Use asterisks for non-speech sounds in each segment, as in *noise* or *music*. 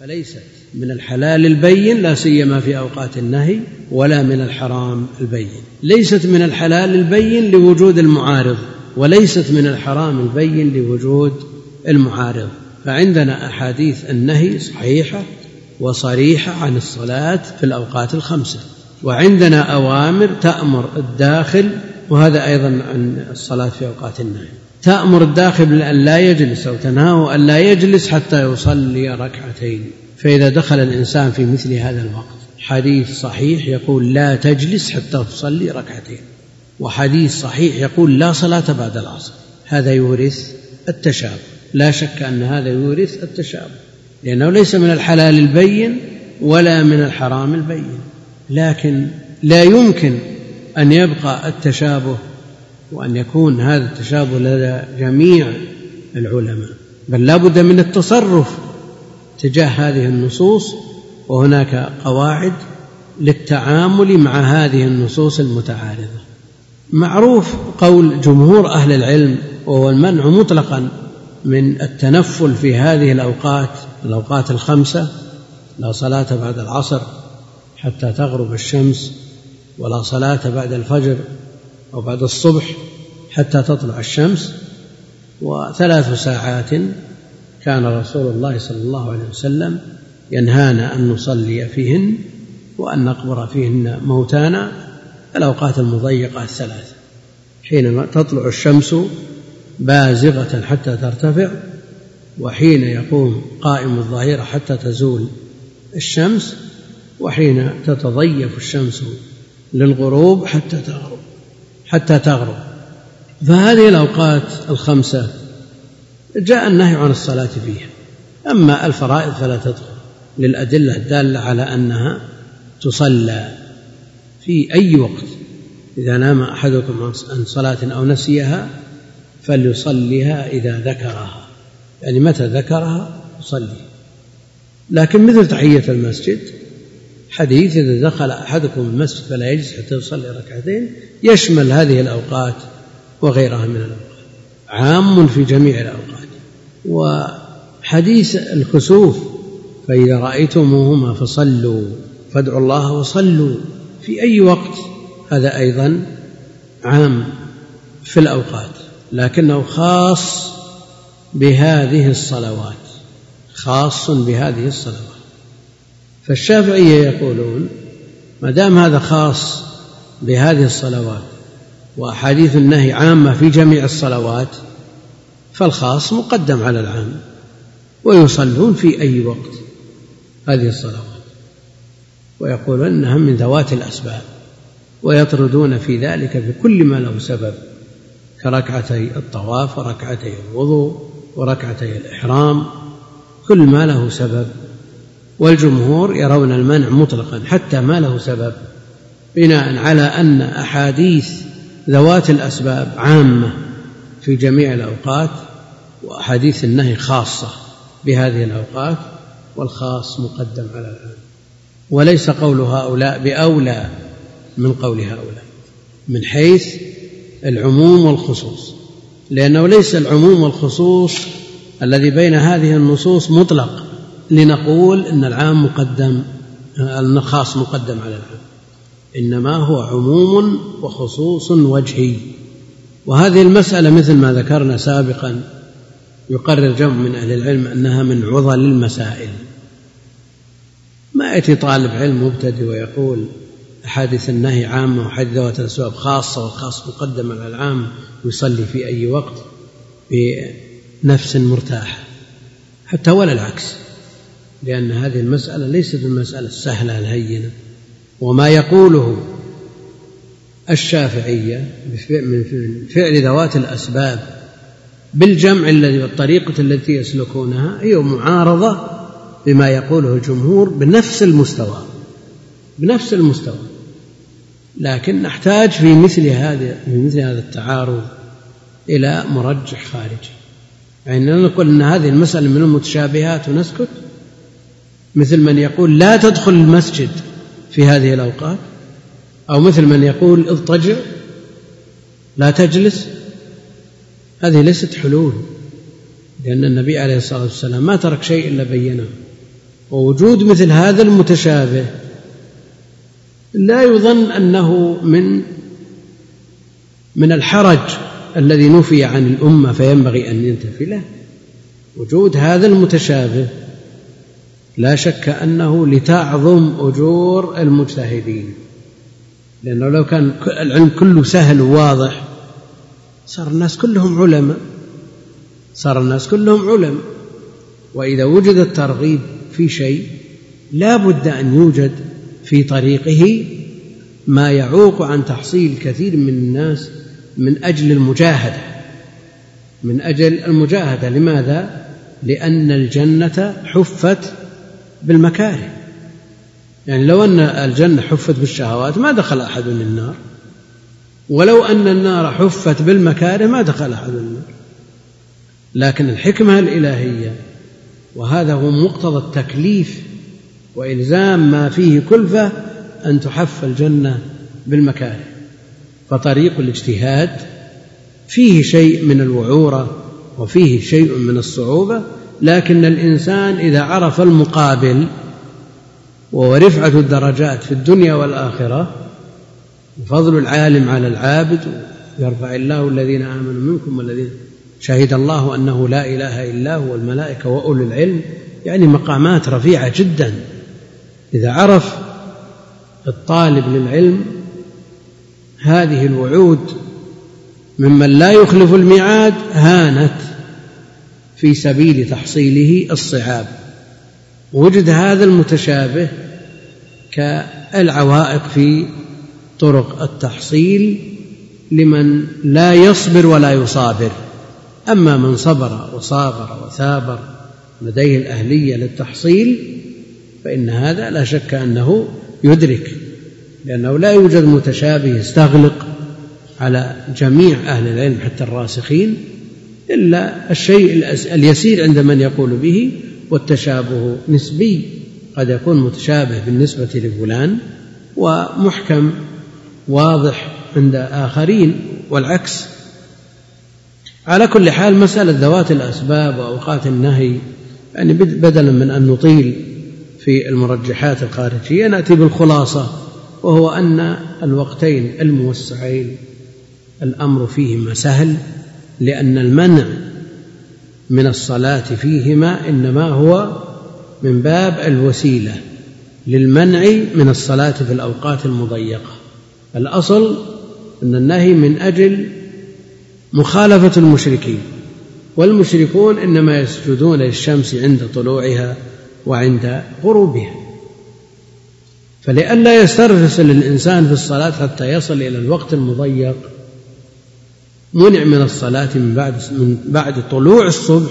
فليست من الحلال البين لا سيما في أوقات النهي ولا من الحرام البين. ليست من الحلال البين لوجود المعارض وليست من الحرام البين لوجود المعارض. فعندنا أحاديث النهي صحيحة وصريحة عن الصلاة في الأوقات الخمسة. وعندنا أوامر تأمر الداخل وهذا أيضا عن الصلاة في أوقات النهي. تأمر الداخل بأن لا يجلس أو تنهاه أن لا يجلس حتى يصلي ركعتين. فإذا دخل الإنسان في مثل هذا الوقت حديث صحيح يقول لا تجلس حتى تصلي ركعتين وحديث صحيح يقول لا صلاة بعد العصر. هذا يورث التشابه. لا شك أن هذا يورث التشابه لأنه ليس من الحلال البين ولا من الحرام البين. لكن لا يمكن أن يبقى التشابه وأن يكون هذا التشابه لدى جميع العلماء. بل لا بد من التصرف تجاه هذه النصوص وهناك قواعد للتعامل مع هذه النصوص المتعارضة. معروف قول جمهور أهل العلم وهو المنع مطلقا من التنفل في هذه الأوقات الأوقات الخمسة لا صلاة بعد العصر حتى تغرب الشمس ولا صلاة بعد الفجر أو بعد الصبح حتى تطلع الشمس وثلاث ساعات كان رسول الله صلى الله عليه وسلم ينهانا أن نصلي فيهن وأن نقبر فيهن موتانا الأوقات المضيقة الثلاث حينما تطلع الشمس بازغة حتى ترتفع وحين يقوم قائم الظهيرة حتى تزول الشمس وحين تتضيف الشمس للغروب حتى تغرب. حتى تغرب. فهذه الأوقات الخمسة جاء النهي عن الصلاة فيها. أما الفرائض فلا تدخل. للأدلة الدالة على أنها تصلى في أي وقت. إذا نام أحدكم عن صلاة أو نسيها فليصليها إذا ذكرها. يعني متى ذكرها؟ يصلي. لكن مثل تحية المسجد حديث إذا دخل أحدكم المسجد فلا يجلس حتى يصلي ركعتين يشمل هذه الأوقات وغيرها من الأوقات. عام في جميع الأوقات. وحديث الكسوف فإذا رأيتموهما فصلوا فادعوا الله وصلوا. في أي وقت هذا أيضا عام في الأوقات لكنه خاص بهذه الصلوات خاص بهذه الصلوات. فالشافعية يقولون ما دام هذا خاص بهذه الصلوات وأحاديث النهي عامة في جميع الصلوات فالخاص مقدم على العام ويصلون في أي وقت هذه الصلوات. ويقولون أنها من ذوات الأسباب ويطردون في ذلك بكل ما له سبب كركعتي الطواف وركعتي الوضوء وركعتي الإحرام كل ما له سبب والجمهور يرون المنع مطلقا حتى ما له سبب بناء على أن أحاديث ذوات الأسباب عامة في جميع الأوقات وأحاديث النهي خاصة بهذه الأوقات والخاص مقدم على العام وليس قول هؤلاء بأولى من قول هؤلاء من حيث العموم والخصوص لأنه ليس العموم والخصوص الذي بين هذه النصوص مطلق. لنقول إن العام مقدم الخاص مقدم على العام. إنما هو عموم وخصوص وجهي. وهذه المسألة مثل ما ذكرنا سابقا يقرر جمع من أهل العلم أنها من عضل المسائل ما يأتي طالب علم مبتدئ ويقول أحاديث النهي عامة وحديث ذوات الأسباب خاصة والخاص مقدم على العام ويصلي في أي وقت بنفس مرتاحة. حتى ولا العكس. لأن هذه المسألة ليست المسألة السهلة الهينة. وما يقوله الشافعية من فعل ذوات الأسباب بالجمع الذي والطريقة التي يسلكونها هي معارضة بما يقوله الجمهور بنفس المستوى بنفس المستوى. لكن نحتاج في مثل هذا في مثل هذا التعارض إلى مرجح خارجي. يعني نقول أن هذه المسألة من المتشابهات ونسكت مثل من يقول لا تدخل المسجد في هذه الأوقات أو مثل من يقول اضطجع لا تجلس. هذه ليست حلول لأن النبي عليه الصلاة والسلام ما ترك شيء إلا بينه. ووجود مثل هذا المتشابه لا يظن أنه من من الحرج الذي نفي عن الأمة فينبغي أن ينتفي له. وجود هذا المتشابه لا شك أنه لتعظم أجور المجتهدين. لأنه لو كان العلم كله سهل وواضح صار الناس كلهم علماء. صار الناس كلهم علماء. وإذا وجد الترغيب في شيء لا بد أن يوجد في طريقه ما يعوق عن تحصيل كثير من الناس من أجل المجاهدة. من أجل المجاهدة. لماذا؟ لأن الجنة حفت بالمكاره. يعني لو أن الجنة حفت بالشهوات ما دخل أحد النار. ولو أن النار حفت بالمكاره ما دخل أحد النار. لكن الحكمة الإلهية وهذا هو مقتضى التكليف وإلزام ما فيه كلفة أن تحف الجنة بالمكاره. فطريق الاجتهاد فيه شيء من الوعورة وفيه شيء من الصعوبة لكن الإنسان إذا عرف المقابل ورفعه الدرجات في الدنيا والآخرة وفضل العالم على العابد يرفع الله الذين آمنوا منكم والذين شهد الله أنه لا إله إلا هو والملائكة وأولو العلم يعني مقامات رفيعة جدا. إذا عرف الطالب للعلم هذه الوعود ممن لا يخلف الميعاد هانت. في سبيل تحصيله الصعاب. وجد هذا المتشابه كالعوائق في طرق التحصيل لمن لا يصبر ولا يصابر. أما من صبر وصابر وثابر لديه الأهلية للتحصيل فإن هذا لا شك أنه يدرك لأنه لا يوجد متشابه يستغلق على جميع أهل العلم حتى الراسخين إلا الشيء اليسير عند من يقول به والتشابه نسبي. قد يكون متشابه بالنسبة لفلان ومحكم واضح عند آخرين والعكس. على كل حال مسألة ذوات الأسباب وأوقات النهي يعني بدلا من أن نطيل في المرجحات الخارجية نأتي بالخلاصة وهو أن الوقتين الموسعين الأمر فيهما سهل لأن المنع من الصلاة فيهما إنما هو من باب الوسيلة للمنع من الصلاة في الأوقات المضيقة. الأصل أن النهي من أجل مخالفة المشركين والمشركون إنما يسجدون للشمس عند طلوعها وعند غروبها. فلئلا يسترسل الانسان في الصلاة حتى يصل إلى الوقت المضيق منع من الصلاة من بعد من بعد طلوع الصبح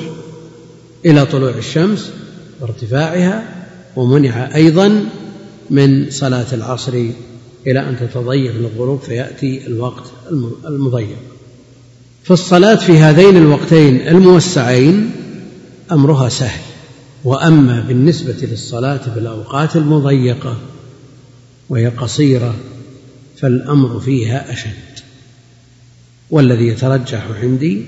إلى طلوع الشمس وارتفاعها ومنع أيضا من صلاة العصر إلى أن تتضيق للغروب فيأتي الوقت المضيق. فالصلاة في هذين الوقتين الموسعين أمرها سهل وأما بالنسبة للصلاة في الأوقات المضيقة وهي قصيرة فالأمر فيها أشد. والذي يترجح عندي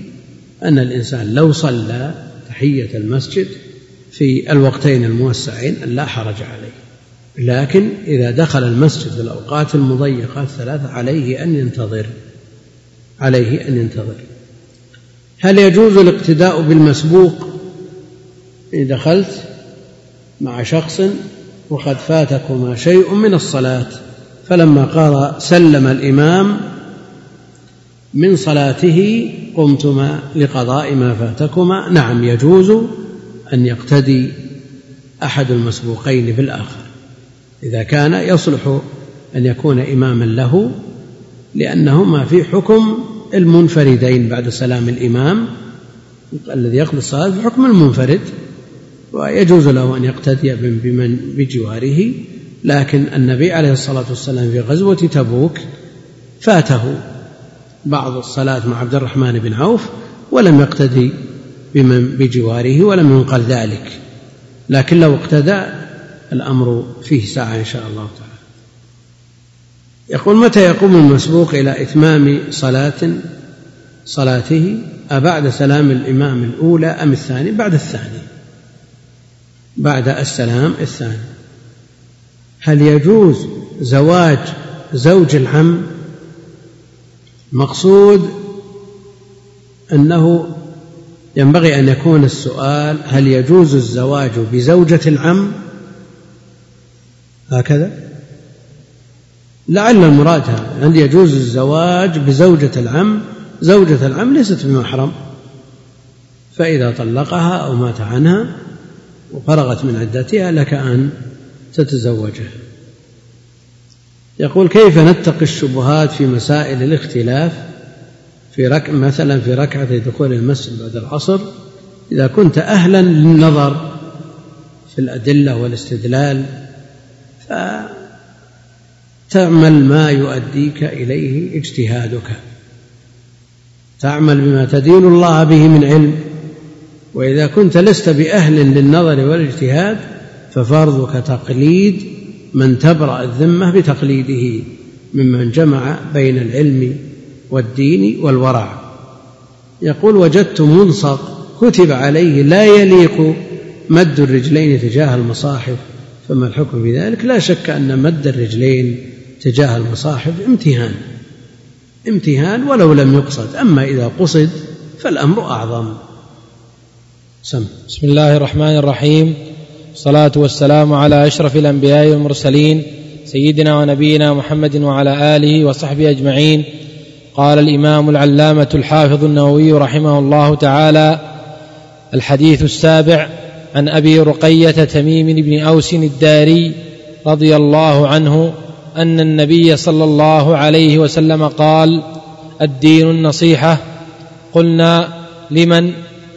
أن الإنسان لو صلى تحية المسجد في الوقتين الموسعين لا حرج عليه. لكن إذا دخل المسجد في الأوقات المضيقة الثلاثة عليه أن ينتظر عليه أن ينتظر. هل يجوز الاقتداء بالمسبوق؟ إن دخلت مع شخص وقد فاتكما شيء من الصلاة فلما قال سلم الإمام من صلاته قمتما لقضاء ما فاتكما. نعم يجوز أن يقتدي أحد المسبوقين بالآخر إذا كان يصلح أن يكون إماما له لأنهما في حكم المنفردين بعد سلام الإمام. الذي يقضي الصلاة بحكم المنفرد ويجوز له أن يقتدي بمن بجواره. لكن النبي عليه الصلاة والسلام في غزوة تبوك فاته. بعض الصلاة مع عبد الرحمن بن عوف ولم يقتدي بمن بجواره ولم ينقل ذلك. لكن لو اقتدى الأمر فيه ساعة إن شاء الله تعالى. يقول متى يقوم المسبوق إلى إتمام صلاة صلاته؟ أبعد سلام الإمام الأولى أم الثاني؟ بعد الثاني. بعد السلام الثاني. هل يجوز زواج زوج العم مقصود أنه ينبغي أن يكون السؤال هل يجوز الزواج بزوجة العم؟ هكذا. لعل المراد هل يجوز الزواج بزوجة العم؟ زوجة العم ليست بمحرم فإذا طلقها أو مات عنها وفرغت من عدتها لك أن تتزوجها. يقول كيف نتقي الشبهات في مسائل الاختلاف في رك... مثلا في ركعة دخول المسجد بعد العصر؟ إذا كنت أهلا للنظر في الأدلة والاستدلال فتعمل ما يؤديك إليه اجتهادك. تعمل بما تدين الله به من علم. وإذا كنت لست بأهل للنظر والاجتهاد ففرضك تقليد من تبرأ الذمة بتقليده ممن جمع بين العلم والدين والورع. يقول وجدت منصق كتب عليه لا يليق مد الرجلين تجاه المصاحف. فما الحكم في ذلك؟ لا شك أن مد الرجلين تجاه المصاحف امتهان. امتهان ولو لم يقصد أما إذا قصد فالأمر أعظم. سم. بسم الله الرحمن الرحيم. الصلاة والسلام على أشرف الأنبياء والمرسلين سيدنا ونبينا محمد وعلى آله وصحبه أجمعين. قال الإمام العلامة الحافظ النووي رحمه الله تعالى الحديث السابع عن أبي رقية تميم بن أوس الداري رضي الله عنه أن النبي صلى الله عليه وسلم قال الدين النصيحة. قلنا لمن؟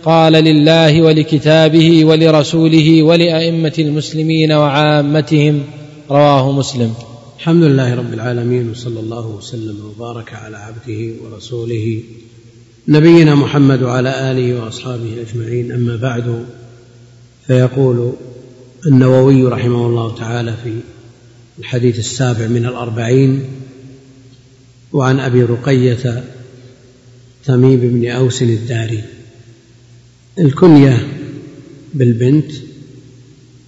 قال لله ولكتابه ولرسوله ولأئمة المسلمين وعامتهم. رواه مسلم. الحمد لله رب العالمين وصلى الله وسلم وبارك على عبده ورسوله نبينا محمد وعلى آله وأصحابه أجمعين. أما بعد فيقول النووي رحمه الله تعالى في الحديث السابع من الأربعين وعن أبي رقية تميم بن أوس الداري. الكنية بالبنت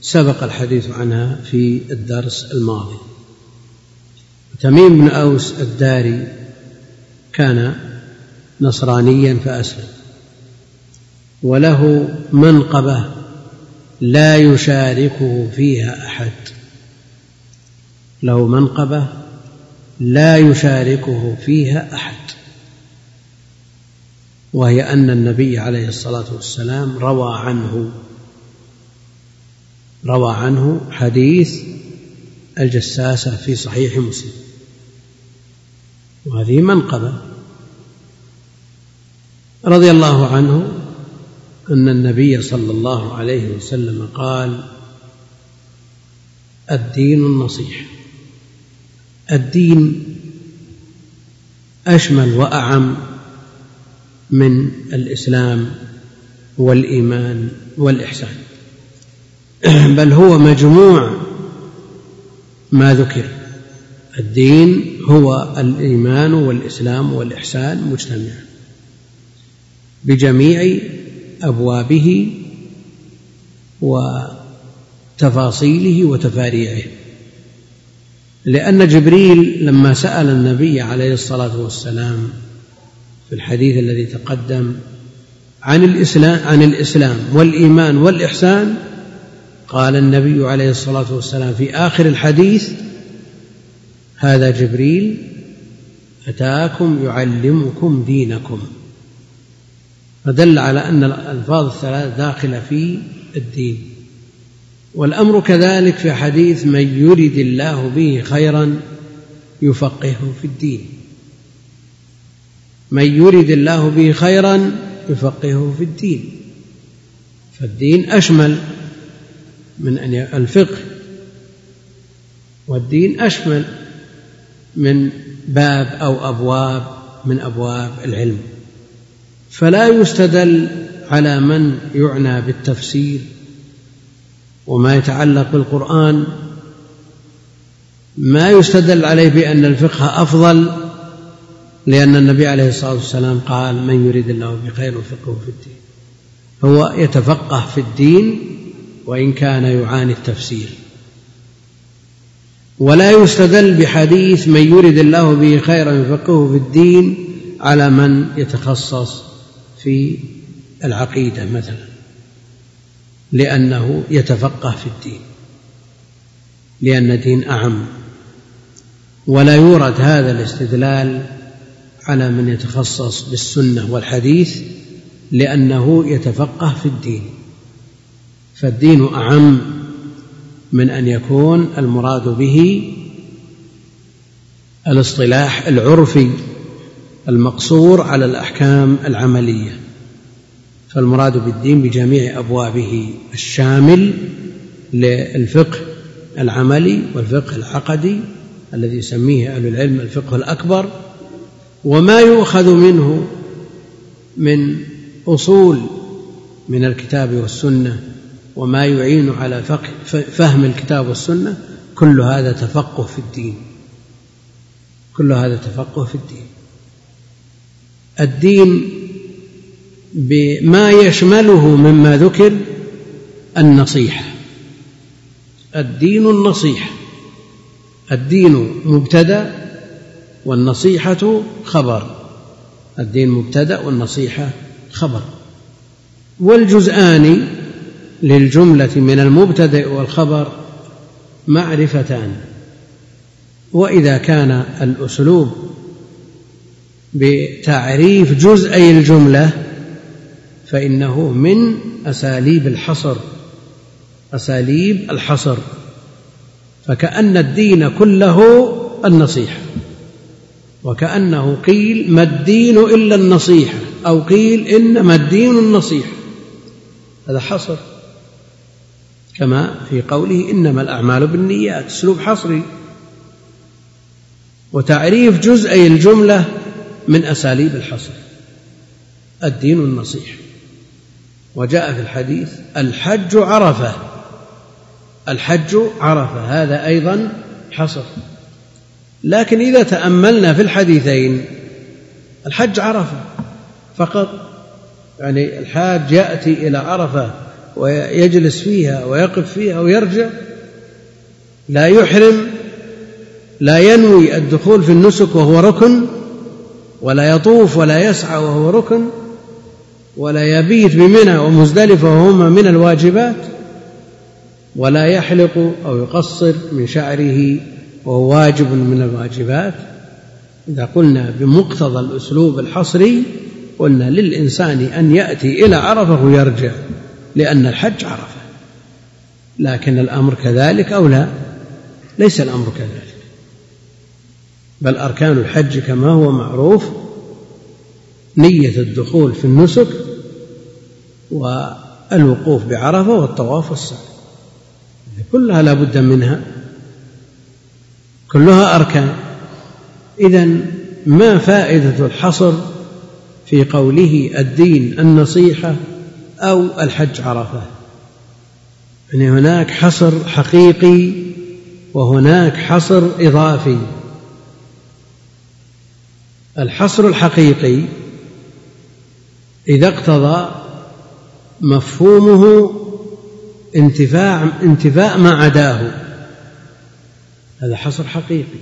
سبق الحديث عنها في الدرس الماضي. تميم بن أوس الداري كان نصرانيا فأسلم وله منقبة لا يشاركه فيها أحد. له منقبة لا يشاركه فيها أحد. وهي أن النبي عليه الصلاة والسلام روى عنه روى عنه حديث الجساسة في صحيح مسلم. وهذه منقبة. رضي الله عنه أن النبي صلى الله عليه وسلم قال الدين النصيحة الدين أشمل وأعم من الإسلام والإيمان والإحسان. *clears throat* بل هو مجموع ما ذكر. الدين هو الإيمان والإسلام والإحسان مجتمعا بجميع أبوابه وتفاصيله وتفاريعه. لأن جبريل لما سأل النبي عليه الصلاة والسلام في الحديث الذي تقدم عن الاسلام عن الإسلام والإيمان والإحسان قال النبي عليه الصلاة والسلام في آخر الحديث هذا جبريل أتاكم يعلمكم دينكم. فدل على أن الألفاظ الثلاث داخله في الدين. والأمر كذلك في حديث من يرد الله به خيرا يفقهه في الدين. من يرد الله به خيرا يفقهه في الدين. فالدين أشمل من أن الفقه. والدين أشمل من باب أو أبواب من أبواب العلم. فلا يستدل على من يعنى بالتفسير وما يتعلق بالقرآن. ما يستدل عليه بأن الفقه أفضل لأن النبي عليه الصلاة والسلام قال من يريد الله بخير فقهه في الدين. هو يتفقه في الدين وإن كان يعاني التفسير. ولا يستدل بحديث من يرد الله به خيرا يفقهه في الدين على من يتخصص في العقيدة مثلا. لأنه يتفقه في الدين. لأن الدين أعم. ولا يورد هذا الاستدلال على من يتخصص بالسنة والحديث لأنه يتفقه في الدين. فالدين أعم من أن يكون المراد به الاصطلاح العرفي المقصور على الأحكام العملية. فالمراد بالدين بجميع أبوابه الشامل للفقه العملي والفقه العقدي الذي يسميه أهل العلم الفقه الأكبر وما يؤخذ منه من أصول من الكتاب والسنة وما يعين على فهم الكتاب والسنة كل هذا تفقه في الدين. كل هذا تفقه في الدين. الدين بما يشمله مما ذكر النصيحة. الدين النصيحة. الدين مبتدأ والنصيحة خبر. الدين مبتدأ والنصيحة خبر. والجزآن للجملة من المبتدأ والخبر معرفتان. وإذا كان الأسلوب بتعريف جزئي الجملة فإنه من أساليب الحصر. أساليب الحصر. فكأن الدين كله النصيحة. وكأنه قيل ما الدين إلا النصيحة أو قيل إنما الدين النصيحة هذا حصر. كما في قوله إنما الأعمال بالنيات أسلوب حصري. وتعريف جزئي الجملة من أساليب الحصر. الدين النصيحة وجاء في الحديث الحج عرفة. الحج عرفة هذا أيضا حصر. لكن إذا تأملنا في الحديثين الحج عرفة فقط. يعني الحاج يأتي إلى عرفة ويجلس فيها ويقف فيها ويرجع لا يحرم لا ينوي الدخول في النسك وهو ركن ولا يطوف ولا يسعى وهو ركن ولا يبيت بمنى ومزدلفة وهما من الواجبات ولا يحلق أو يقصر من شعره. وهو واجب من الواجبات. إذا قلنا بمقتضى الأسلوب الحصري قلنا للإنسان أن يأتي إلى عرفة ويرجع لأن الحج عرفة. لكن الأمر كذلك أو لا؟ ليس الأمر كذلك. بل أركان الحج كما هو معروف نية الدخول في النسك والوقوف بعرفة والطواف والسعي كلها لا بد منها. كلها أركان. إذا ما فائدة الحصر في قوله الدين النصيحة أو الحج عرفة؟ يعني هناك حصر حقيقي وهناك حصر إضافي. الحصر الحقيقي إذا اقتضى مفهومه انتفاع انتفاء ما عداه. هذا حصر حقيقي.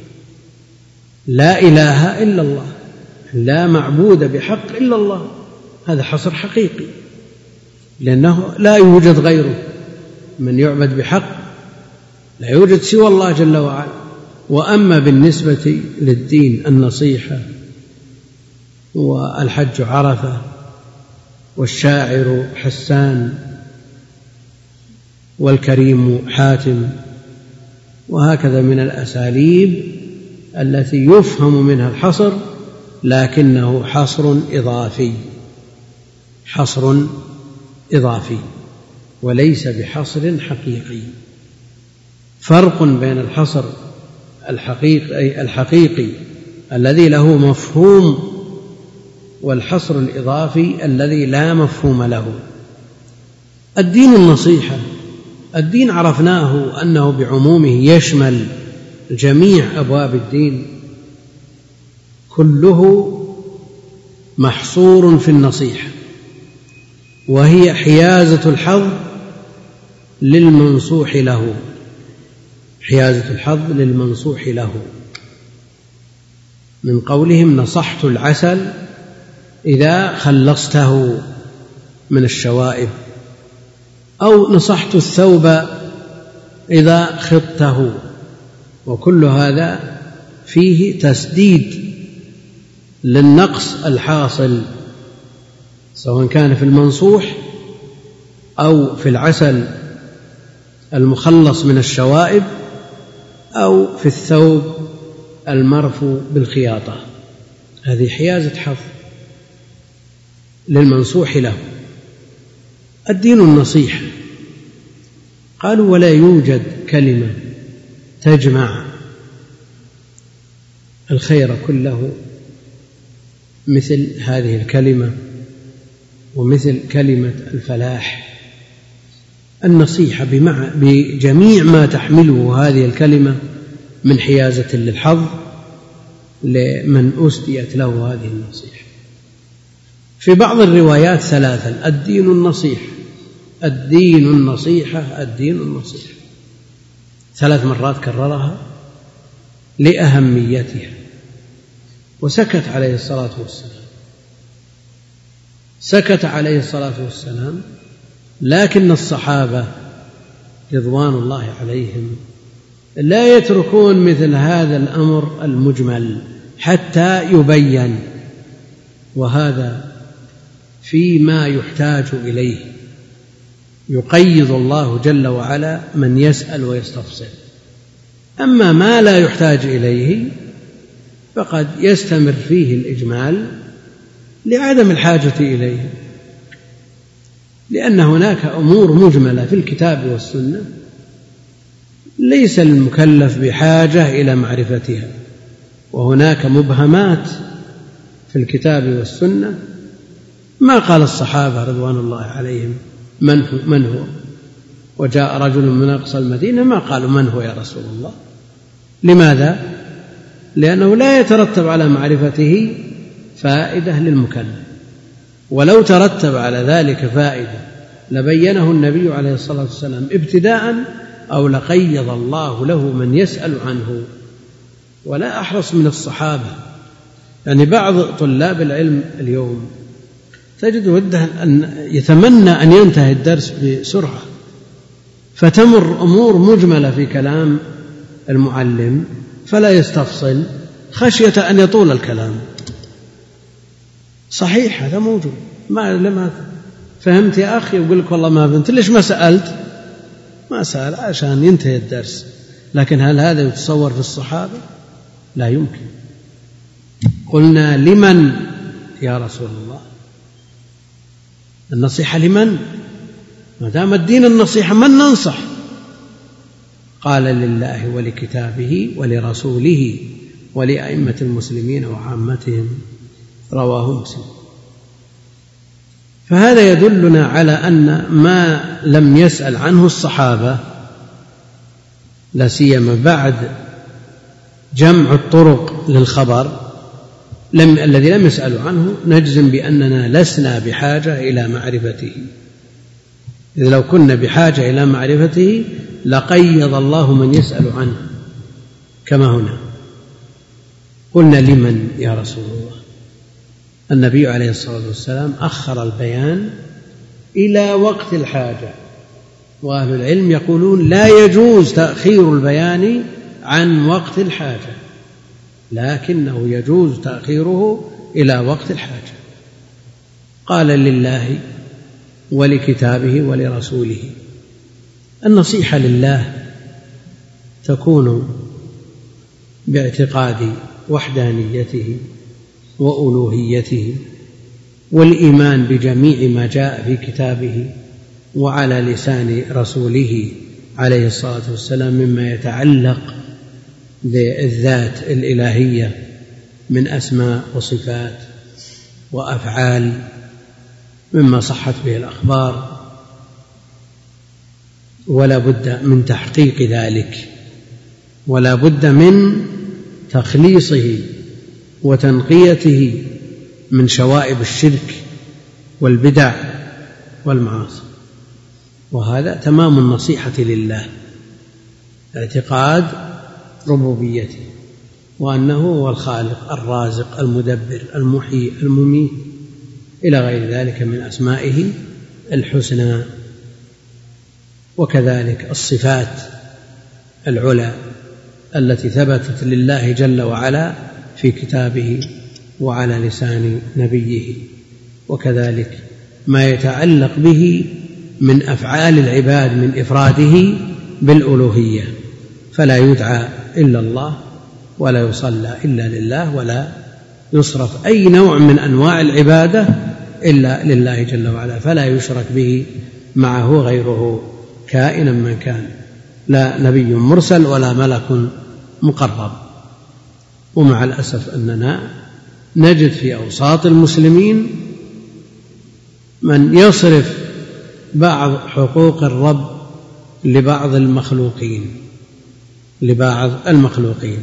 لا إله إلا الله. لا معبود بحق إلا الله. هذا حصر حقيقي. لأنه لا يوجد غيره. من يعبد بحق لا يوجد سوى الله جل وعلا. وأما بالنسبة للدين النصيحة والحج عرفة والشاعر حسان والكريم حاتم وهكذا من الأساليب التي يفهم منها الحصر لكنه حصر إضافي. حصر إضافي وليس بحصر حقيقي. فرق بين الحصر الحقيقي الحقيقي الذي له مفهوم والحصر الإضافي الذي لا مفهوم له. الدين النصيحة الدين عرفناه أنه بعمومه يشمل جميع أبواب الدين كله محصور في النصيحة وهي حيازة الحظ للمنصوح له حيازة الحظ للمنصوح له. من قولهم نصحت العسل إذا خلصته من الشوائب. أو نصحت الثوب إذا خطته وكل هذا فيه تسديد للنقص الحاصل سواء كان في المنصوح أو في العسل المخلص من الشوائب أو في الثوب المرفو بالخياطة. هذه حيازة حظ للمنصوح له. الدين النصيحة قالوا ولا يوجد كلمة تجمع الخير كله مثل هذه الكلمة ومثل كلمة الفلاح. النصيحة بمع بجميع ما تحمله هذه الكلمة من حيازة للحظ لمن أسديت له هذه النصيحة. في بعض الروايات ثلاثا الدين النصيحة الدين النصيحة الدين النصيحة. ثلاث مرات كررها لأهميتها. وسكت عليه الصلاة والسلام. سكت عليه الصلاة والسلام لكن الصحابة رضوان الله عليهم لا يتركون مثل هذا الأمر المجمل حتى يبين. وهذا فيما يحتاج إليه. يقيض الله جل وعلا من يسأل ويستفصل. أما ما لا يحتاج إليه فقد يستمر فيه الإجمال لعدم الحاجة إليه لأن هناك أمور مجملة في الكتاب والسنة ليس المكلف بحاجة إلى معرفتها وهناك مبهمات في الكتاب والسنة. ما قال الصحابة رضوان الله عليهم؟ من هو, من هو؟ وجاء رجل من أقصى المدينة ما قالوا من هو يا رسول الله؟ لماذا؟ لأنه لا يترتب على معرفته فائدة للمكلف. ولو ترتب على ذلك فائدة لبينه النبي عليه الصلاة والسلام ابتداء أو لقيض الله له من يسأل عنه. ولا أحرص من الصحابة. يعني بعض طلاب العلم اليوم تجد وده أن يتمنى أن ينتهي الدرس بسرعة. فتمر أمور مجملة في كلام المعلم فلا يستفصل خشية أن يطول الكلام. صحيح هذا موجود. ما لما فهمت يا أخي؟ يقول لك والله ما فهمت. ليش ما سألت؟ ما سأل عشان ينتهي الدرس. لكن هل هذا يتصور في الصحابة؟ لا يمكن. قلنا لمن يا رسول الله؟ النصيحة لمن؟ ما دام الدين النصيحة من ننصح؟ قال لله ولكتابه ولرسوله ولأئمة المسلمين وعامتهم رواه مسلم. فهذا يدلنا على أن ما لم يسأل عنه الصحابة لا سيما بعد جمع الطرق للخبر لم الذي لم يسألوا عنه نجزم بأننا لسنا بحاجة إلى معرفته. إذ لو كنا بحاجة إلى معرفته لقيض الله من يسأل عنه كما هنا. قلنا لمن يا رسول الله؟ النبي عليه الصلاة والسلام أخر البيان إلى وقت الحاجة. وأهل العلم يقولون لا يجوز تأخير البيان عن وقت الحاجة. لكنه يجوز تأخيره إلى وقت الحاجة. قال لله ولكتابه ولرسوله النصيحة لله تكون باعتقاد وحدانيته وألوهيته والإيمان بجميع ما جاء في كتابه وعلى لسان رسوله عليه الصلاة والسلام مما يتعلق بالذات الإلهية من أسماء وصفات وأفعال مما صحت به الأخبار. ولا بد من تحقيق ذلك ولا بد من تخليصه وتنقيته من شوائب الشرك والبدع والمعاصي. وهذا تمام النصيحة لله اعتقاد ربوبيته وأنه هو الخالق الرازق المدبر المحيي المميت إلى غير ذلك من أسمائه الحسنى وكذلك الصفات العلى التي ثبتت لله جل وعلا في كتابه وعلى لسان نبيه وكذلك ما يتعلق به من أفعال العباد من إفراده بالألوهية فلا يدعى إلا الله ولا يصلى إلا لله ولا يصرف أي نوع من أنواع العبادة إلا لله جل وعلا فلا يشرك به معه غيره كائنا من كان لا نبي مرسل ولا ملك مقرب. ومع الأسف أننا نجد في أوساط المسلمين من يصرف بعض حقوق الرب لبعض المخلوقين. لبعض المخلوقين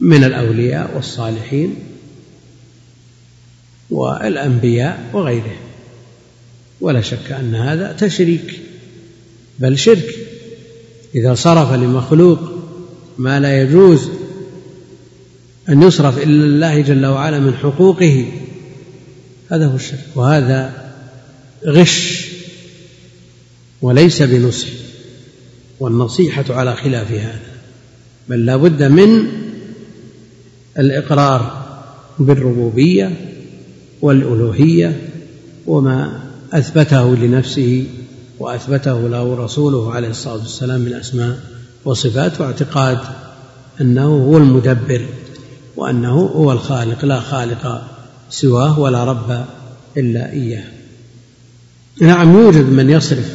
من الأولياء والصالحين والأنبياء وغيرهم ولا شك أن هذا تشريك بل شرك. إذا صرف لمخلوق ما لا يجوز أن يصرف إلا لله جل وعلا من حقوقه هذا هو الشرك. وهذا غش وليس بنصح. والنصيحة على خلاف هذا بل لا بد من الإقرار بالربوبية والألوهية وما أثبته لنفسه وأثبته له رسوله عليه الصلاة والسلام من أسماء وصفات واعتقاد أنه هو المدبر وأنه هو الخالق لا خالق سواه ولا رب إلا إياه. نعم يوجد من يصرف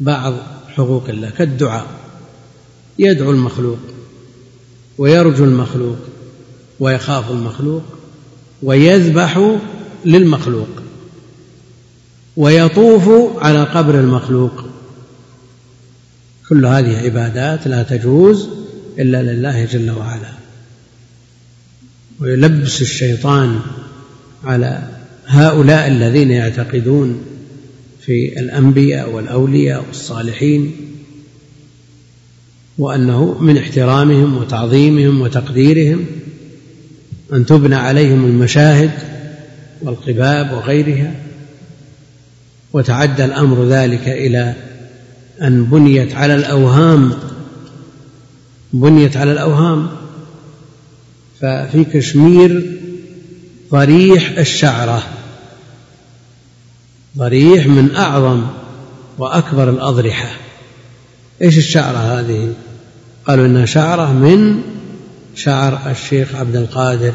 بعض حقوق الله كالدعاء. يدعو المخلوق ويرجو المخلوق ويخاف المخلوق ويذبح للمخلوق ويطوف على قبر المخلوق. كل هذه عبادات لا تجوز إلا لله جل وعلا. ويلبس الشيطان على هؤلاء الذين يعتقدون في الأنبياء والأولياء والصالحين وأنه من احترامهم وتعظيمهم وتقديرهم أن تبنى عليهم المشاهد والقباب وغيرها وتعدى الأمر ذلك إلى أن بنيت على الأوهام بنيت على الأوهام. ففي كشمير ضريح الشعرة. ضريح من أعظم وأكبر الأضرحة. إيش الشعرة هذه؟ قالوا إنها شعرة من شعر الشيخ عبد القادر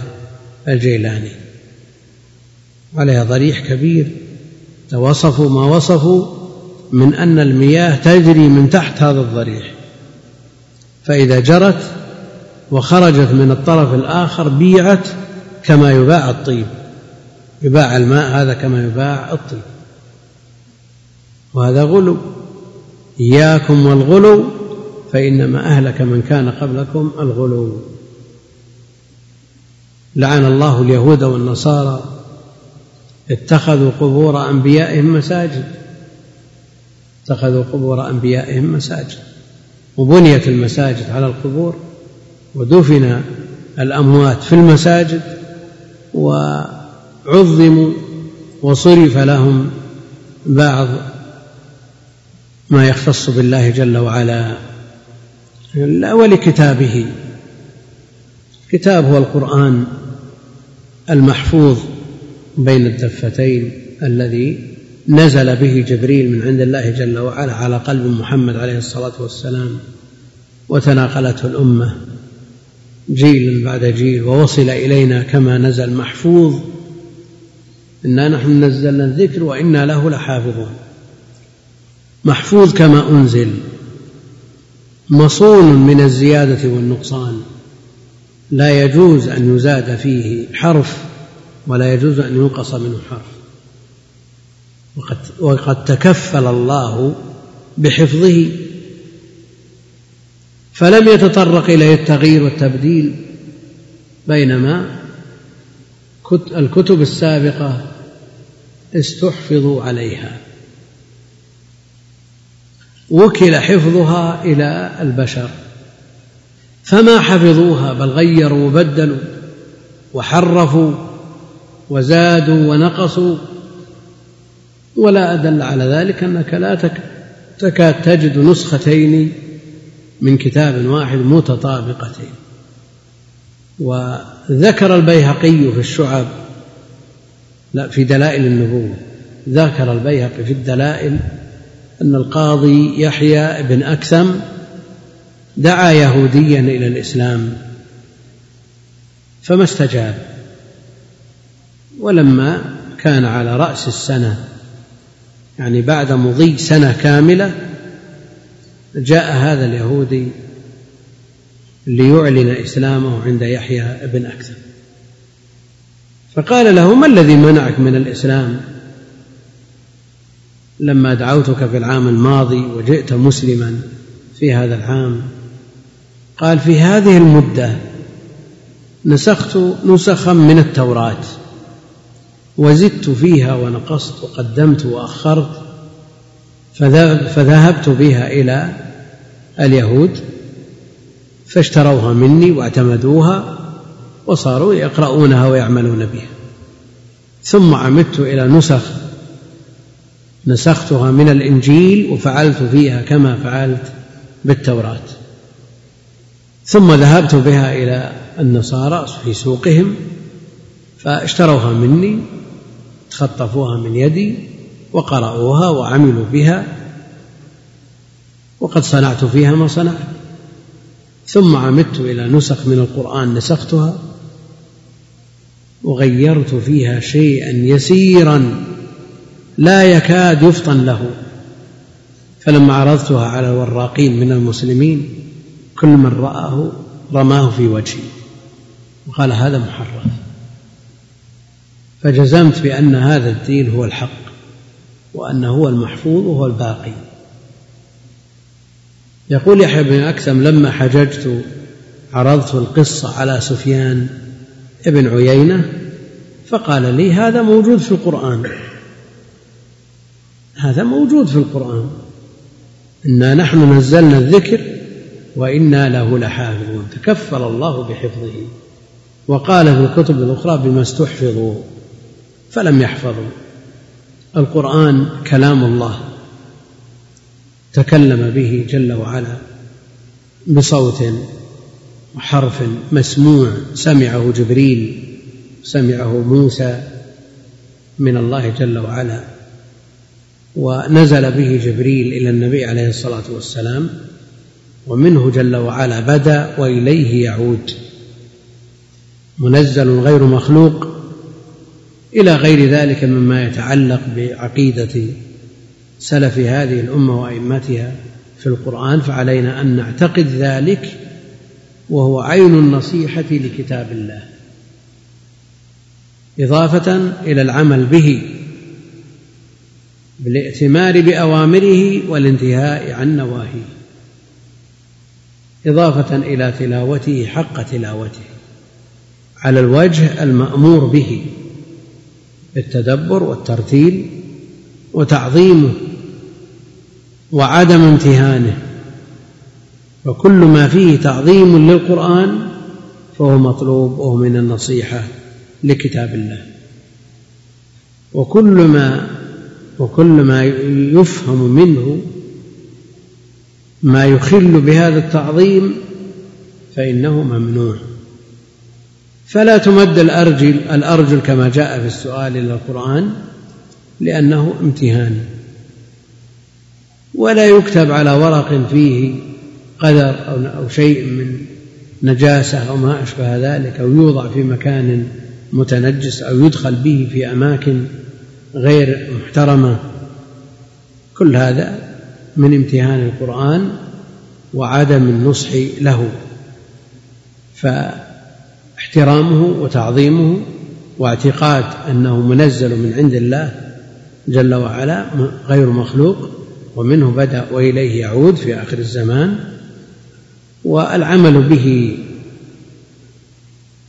الجيلاني. عليها ضريح كبير. وصفوا ما وصفوا من أن المياه تجري من تحت هذا الضريح. فإذا جرت وخرجت من الطرف الآخر بيعت كما يباع الطيب. يباع الماء هذا كما يباع الطيب. وهذا غلو. إياكم والغلو فإنما أهلك من كان قبلكم الغلو. لعن الله اليهود والنصارى اتخذوا قبور أنبيائهم مساجد. اتخذوا قبور أنبيائهم مساجد. وبنيت المساجد على القبور ودفن الأموات في المساجد وعظموا وصرف لهم بعض ما يختص بالله جل وعلا ولكتابه. كتاب هو القرآن المحفوظ بين الدفتين الذي نزل به جبريل من عند الله جل وعلا على قلب محمد عليه الصلاة والسلام وتناقلته الأمة جيل بعد جيل ووصل إلينا كما نزل محفوظ. إنا نحن نزلنا الذكر وإنا له لحافظون. محفوظ كما أنزل مصون من الزيادة والنقصان. لا يجوز أن يزاد فيه حرف ولا يجوز أن ينقص منه حرف. وقد, وقد تكفل الله بحفظه. فلم يتطرق إليه التغيير والتبديل بينما الكتب السابقة استحفظوا عليها. وكل حفظها إلى البشر. فما حفظوها بل غيروا وبدلوا وحرفوا وزادوا ونقصوا. ولا أدل على ذلك أنك لا تكاد تجد نسختين من كتاب واحد متطابقتين. وذكر البيهقي في الشعب لا في دلائل النبوة ذكر البيهقي في الدلائل أن القاضي يحيى بن أكثم دعا يهوديا إلى الإسلام فما استجاب. ولما كان على رأس السنة يعني بعد مضي سنة كاملة جاء هذا اليهودي ليعلن إسلامه عند يحيى بن أكثم. فقال له ما الذي منعك من الإسلام؟ لما دعوتك في العام الماضي وجئت مسلما في هذا العام؟ قال في هذه المدة نسخت نسخا من التوراة وزدت فيها ونقصت وقدمت وأخرت فذهبت بها إلى اليهود فاشتروها مني واعتمدوها وصاروا يقرؤونها ويعملون بها. ثم عمدت إلى نسخ نسختها من الإنجيل وفعلت فيها كما فعلت بالتوراة. ثم ذهبت بها إلى النصارى في سوقهم فاشتروها مني تخطفوها من يدي وقرأوها وعملوا بها وقد صنعت فيها ما صنعت. ثم عمدت إلى نسخ من القرآن نسختها وغيرت فيها شيئا يسيرا. لا يكاد يفطن له. فلما عرضتها على الوراقين من المسلمين كل من رآه رماه في وجهي وقال هذا محرف فجزمت بأن هذا الدين هو الحق وأنه هو المحفوظ وهو الباقي. يقول يحيى بن أكثم لما حججت عرضت القصة على سفيان ابن عيينة فقال لي هذا موجود في القرآن. هذا موجود في القرآن. إنا نحن نزلنا الذكر وإنا له لحافظون. تكفل الله بحفظه. وقال في الكتب الأخرى بما استحفظوا فلم يحفظوا. القرآن كلام الله. تكلم به جل وعلا بصوت وحرف مسموع. سمعه جبريل سمعه موسى من الله جل وعلا. ونزل به جبريل إلى النبي عليه الصلاة والسلام ومنه جل وعلا بدا وإليه يعود. منزل غير مخلوق إلى غير ذلك مما يتعلق بعقيدة سلف هذه الأمة وأئمتها في القرآن فعلينا أن نعتقد ذلك وهو عين النصيحة لكتاب الله. إضافة إلى العمل به بالائتمار بأوامره والانتهاء عن نواهيه إضافة إلى تلاوته حق تلاوته على الوجه المأمور به بالتدبر والترتيل وتعظيمه وعدم امتهانه وكل ما فيه تعظيم للقرآن فهو مطلوب وهو من النصيحة لكتاب الله. وكل ما وكل ما يفهم منه ما يخل بهذا التعظيم فإنه ممنوع. فلا تمد الأرجل الأرجل كما جاء في السؤال إلى القرآن لأنه امتهان. ولا يكتب على ورق فيه قدر أو شيء من نجاسة أو ما أشبه ذلك أو يوضع في مكان متنجس أو يدخل به في أماكن غير محترمة. كل هذا من امتهان القرآن وعدم النصح له. فاحترامه وتعظيمه واعتقاد أنه منزل من عند الله جل وعلا غير مخلوق ومنه بدأ وإليه يعود في آخر الزمان. والعمل به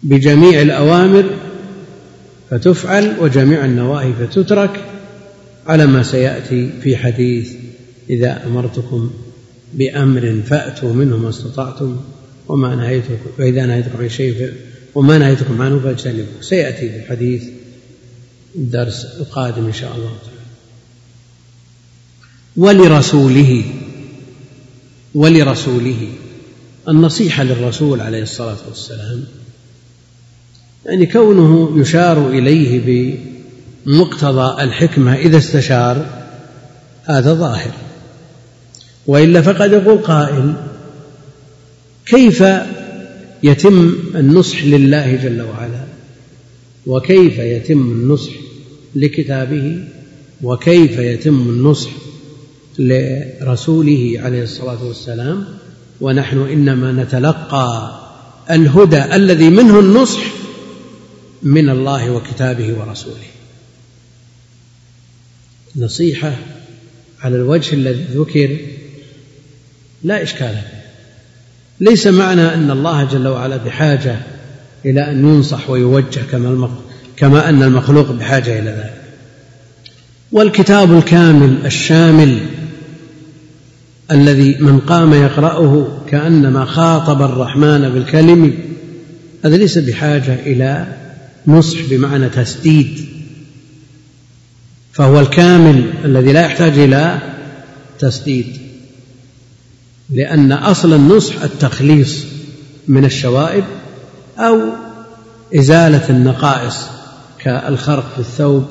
بجميع الأوامر فتفعل وجميع النواهي فتترك على ما سيأتي في حديث إذا أمرتكم بأمر فأتوا منه ما استطعتم وما نهيتكم وإذا نهيتكم عن شيء وما نهيتكم عنه فاجتنبوه. سيأتي في الحديث الدرس القادم إن شاء الله تعالى. ولرسوله ولرسوله النصيحة للرسول عليه الصلاة والسلام يعني كونه يشار إليه بمقتضى الحكمة إذا استشار هذا ظاهر. وإلا فقد يقول قائل كيف يتم النصح لله جل وعلا؟ وكيف يتم النصح لكتابه؟ وكيف يتم النصح لرسوله عليه الصلاة والسلام؟ ونحن إنما نتلقى الهدى الذي منه النصح من الله وكتابه ورسوله. نصيحة على الوجه الذي ذكر لا إشكال فيه. ليس معنى أن الله جل وعلا بحاجة إلى أن ينصح ويوجه كما كما أن المخلوق بحاجة إلى ذلك. والكتاب الكامل الشامل الذي من قام يقرأه كأنما خاطب الرحمن بالكلم هذا ليس بحاجة إلى نصح بمعنى تسديد فهو الكامل الذي لا يحتاج إلى تسديد لأن أصل النصح التخليص من الشوائب أو إزالة النقائص كالخرق في الثوب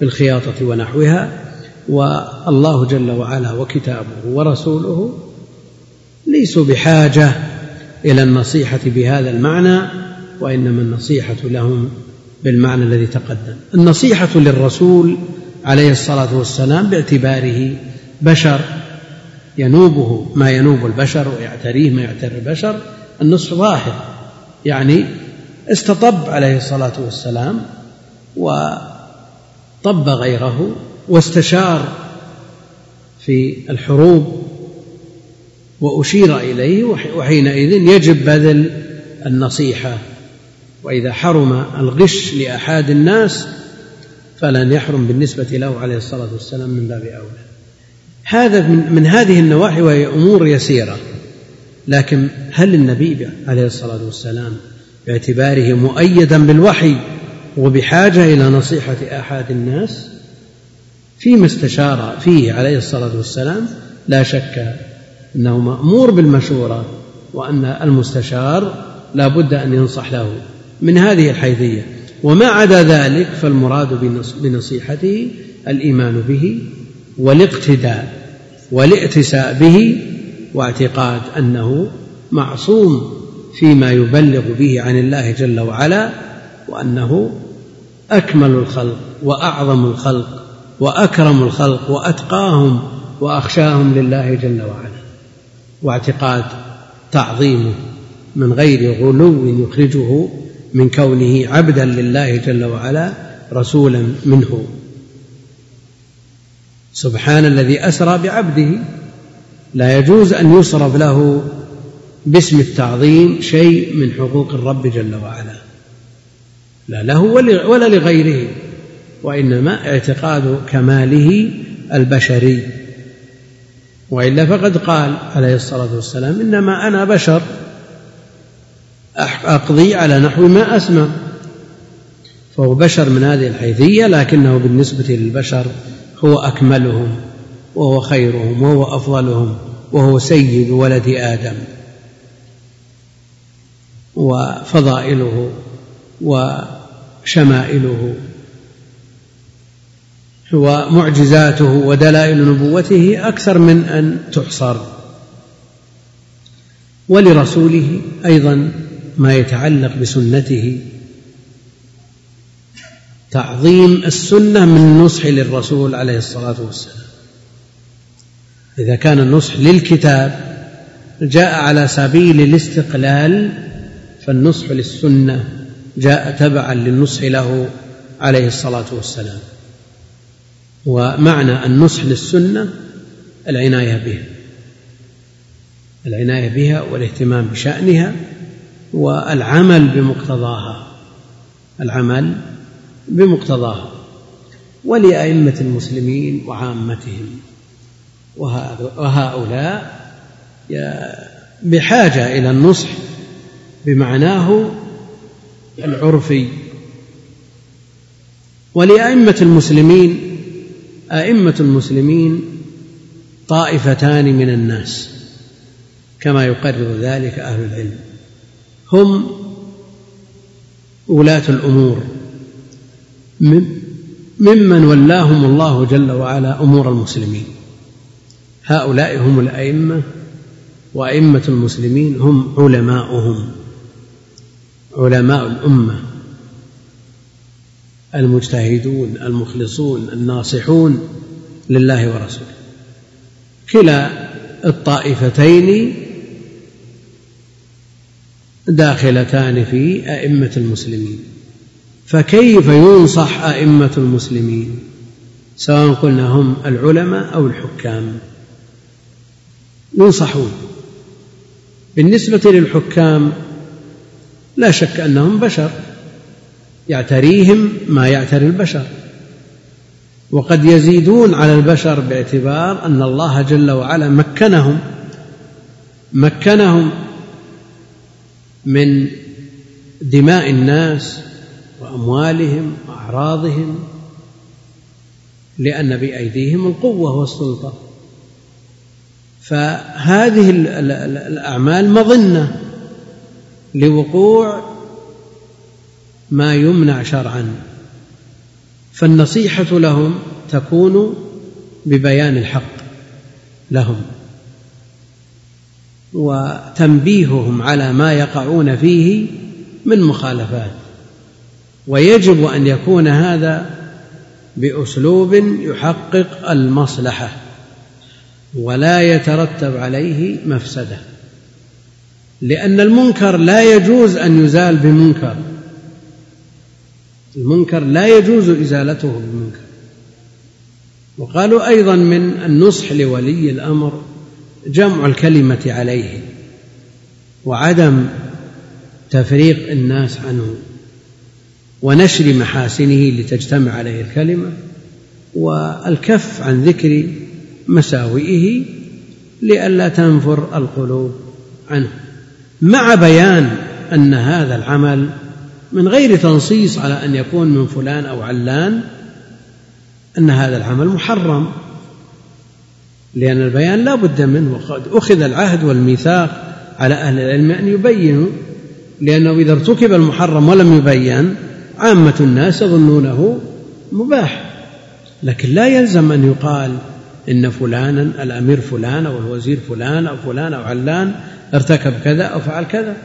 بالخياطة ونحوها والله جل وعلا وكتابه ورسوله ليسوا بحاجة إلى النصيحة بهذا المعنى وإنما النصيحة لهم بالمعنى الذي تقدم. النصيحة للرسول عليه الصلاة والسلام باعتباره بشر. ينوبه ما ينوب البشر ويعتريه ما يعتري البشر. النصح ظاهر يعني استطب عليه الصلاة والسلام وطب غيره واستشار في الحروب وأشير إليه وحينئذ يجب بذل النصيحة وإذا حرم الغش لأحد الناس فلن يحرم بالنسبة له عليه الصلاة والسلام من باب أولى. هذا من, من هذه النواحي وهي أمور يسيرة. لكن هل النبي عليه الصلاة والسلام باعتباره مؤيدا بالوحي وبحاجة إلى نصيحة أحد الناس؟ فيما استشار فيه عليه الصلاة والسلام لا شك أنه مأمور بالمشورة وأن المستشار لا بد أن ينصح له. من هذه الحيثية. وما عدا ذلك فالمراد بنصيحته الإيمان به والاقتداء والائتساء به واعتقاد أنه معصوم فيما يبلغ به عن الله جل وعلا وأنه أكمل الخلق وأعظم الخلق وأكرم الخلق وأتقاهم وأخشاهم لله جل وعلا. واعتقاد تعظيمه من غير غلو يخرجه من كونه عبدا لله جل وعلا رسولا منه. سبحان الذي أسرى بعبده. لا يجوز أن يصرف له باسم التعظيم شيء من حقوق الرب جل وعلا. لا له ولا لغيره وإنما اعتقاد كماله البشري. وإلا فقد قال عليه الصلاة والسلام إنما أنا بشر. أقضي على نحو ما أسمع. فهو بشر من هذه الحيثية لكنه بالنسبة للبشر هو أكملهم وهو خيرهم وهو أفضلهم وهو سيد ولد آدم وفضائله وشمائله ومعجزاته ودلائل نبوته أكثر من أن تحصر. ولرسوله أيضا ما يتعلق بسنته. تعظيم السنة من النصح للرسول عليه الصلاة والسلام. إذا كان النصح للكتاب جاء على سبيل الاستقلال فالنصح للسنة جاء تبعا للنصح له عليه الصلاة والسلام. ومعنى النصح للسنة العناية بها. العناية بها والاهتمام بشأنها والعمل بمقتضاها. العمل بمقتضاها. ولأئمة المسلمين وعامتهم. وهؤلاء بحاجة إلى النصح بمعناه العرفي. ولأئمة المسلمين أئمة المسلمين طائفتان من الناس. كما يقرر ذلك أهل العلم. هم ولاة الأمور. ممن ولاهم الله جل وعلا أمور المسلمين. هؤلاء هم الأئمة وأئمة المسلمين هم علماؤهم. علماء الأمة. المجتهدون المخلصون الناصحون لله ورسوله. كلا الطائفتين داخلتان في أئمة المسلمين. فكيف ينصح أئمة المسلمين؟ سواء قلنا هم العلماء أو الحكام. ينصحون. بالنسبة للحكام لا شك أنهم بشر. يعتريهم ما يعتري البشر. وقد يزيدون على البشر باعتبار أن الله جل وعلا مكنهم. مكنهم من دماء الناس وأموالهم وأعراضهم لأن بأيديهم القوة والسلطة. فهذه الأعمال مظنة لوقوع ما يمنع شرعا. فالنصيحة لهم تكون ببيان الحق لهم. وتنبيههم على ما يقعون فيه من مخالفات. ويجب أن يكون هذا بأسلوب يحقق المصلحة ولا يترتب عليه مفسدة لأن المنكر لا يجوز أن يزال بمنكر. المنكر لا يجوز إزالته بالمنكر وقالوا أيضا من النصح لولي الأمر جمع الكلمة عليه وعدم تفريق الناس عنه ونشر محاسنه لتجتمع عليه الكلمة والكف عن ذكر مساوئه لئلا تنفر القلوب عنه. مع بيان أن هذا العمل من غير تنصيص على أن يكون من فلان أو علان أن هذا العمل محرم. لأن البيان لا بد منه. وقد أخذ العهد والميثاق على أهل العلم أن يبينوا لأنه إذا ارتكب المحرم ولم يبين عامة الناس يظنونه مباح. لكن لا يلزم أن يقال إن فلانا الأمير فلان أو الوزير فلان أو فلان أو علان ارتكب كذا أو فعل كذا.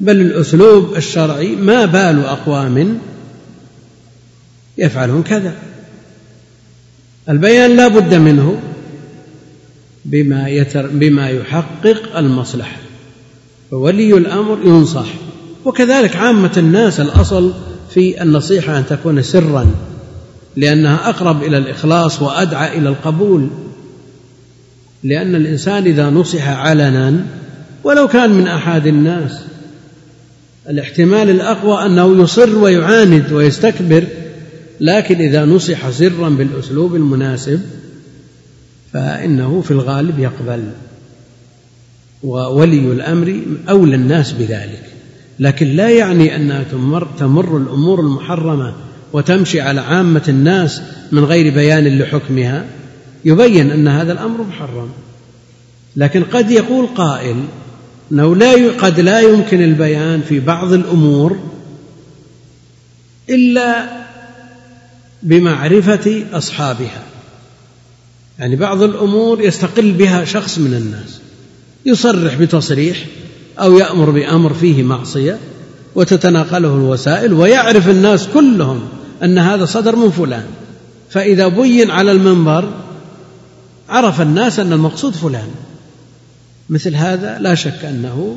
بل الأسلوب الشرعي ما بال أقوام يفعلون كذا. البيان لا بد منه. بما يتر بما يحقق المصلحة فولي الأمر ينصح. وكذلك عامة الناس الأصل في النصيحة أن تكون سرا لأنها أقرب إلى الإخلاص وأدعى إلى القبول. لأن الإنسان إذا نصح علنا ولو كان من أحد الناس الاحتمال الأقوى أنه يصر ويعاند ويستكبر لكن إذا نصح سرا بالأسلوب المناسب فإنه في الغالب يقبل وولي الأمر أولى الناس بذلك. لكن لا يعني انها تمر, تمر الأمور المحرمة وتمشي على عامة الناس من غير بيان لحكمها. يبين أن هذا الأمر محرم. لكن قد يقول قائل إنه لا قد لا يمكن البيان في بعض الأمور إلا بمعرفة أصحابها. يعني بعض الأمور يستقل بها شخص من الناس يصرح بتصريح أو يأمر بأمر فيه معصية وتتناقله الوسائل ويعرف الناس كلهم أن هذا صدر من فلان. فإذا بين على المنبر عرف الناس أن المقصود فلان. مثل هذا لا شك أنه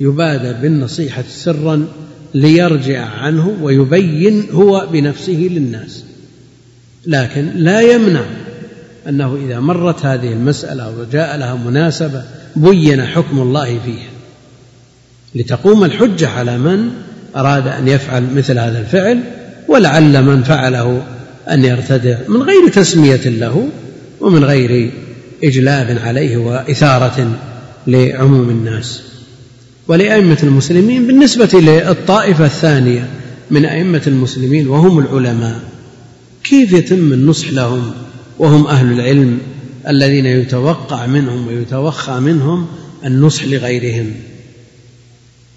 يبادر بالنصيحة سرا ليرجع عنه ويبين هو بنفسه للناس لكن لا يمنع أنه إذا مرت هذه المسألة وجاء لها مناسبة بين حكم الله فيها. لتقوم الحجة على من أراد أن يفعل مثل هذا الفعل ولعل من فعله أن يرتدع من غير تسمية له ومن غير إجلاب عليه وإثارة لعموم الناس. ولأئمة المسلمين بالنسبة للطائفة الثانية من أئمة المسلمين وهم العلماء كيف يتم النصح لهم؟ وهم أهل العلم الذين يتوقع منهم ويتوخى منهم النصح لغيرهم.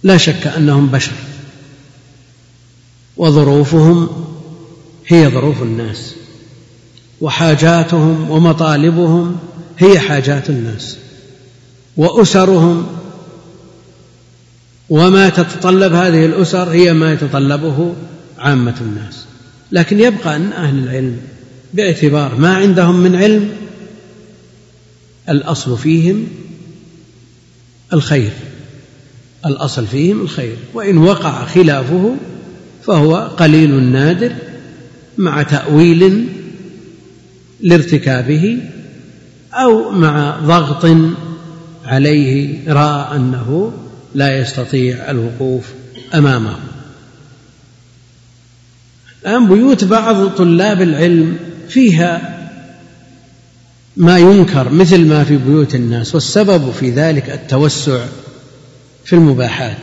لا شك أنهم بشر وظروفهم هي ظروف الناس وحاجاتهم ومطالبهم هي حاجات الناس وأسرهم وما تتطلب هذه الأسر هي ما يتطلبه عامة الناس. لكن يبقى أن أهل العلم باعتبار ما عندهم من علم الأصل فيهم الخير الأصل فيهم الخير. وإن وقع خلافه فهو قليل نادر مع تأويل لارتكابه أو مع ضغط عليه رأى أنه لا يستطيع الوقوف أمامه. الآن بيوت بعض طلاب العلم فيها ما ينكر مثل ما في بيوت الناس والسبب في ذلك التوسع في المباحات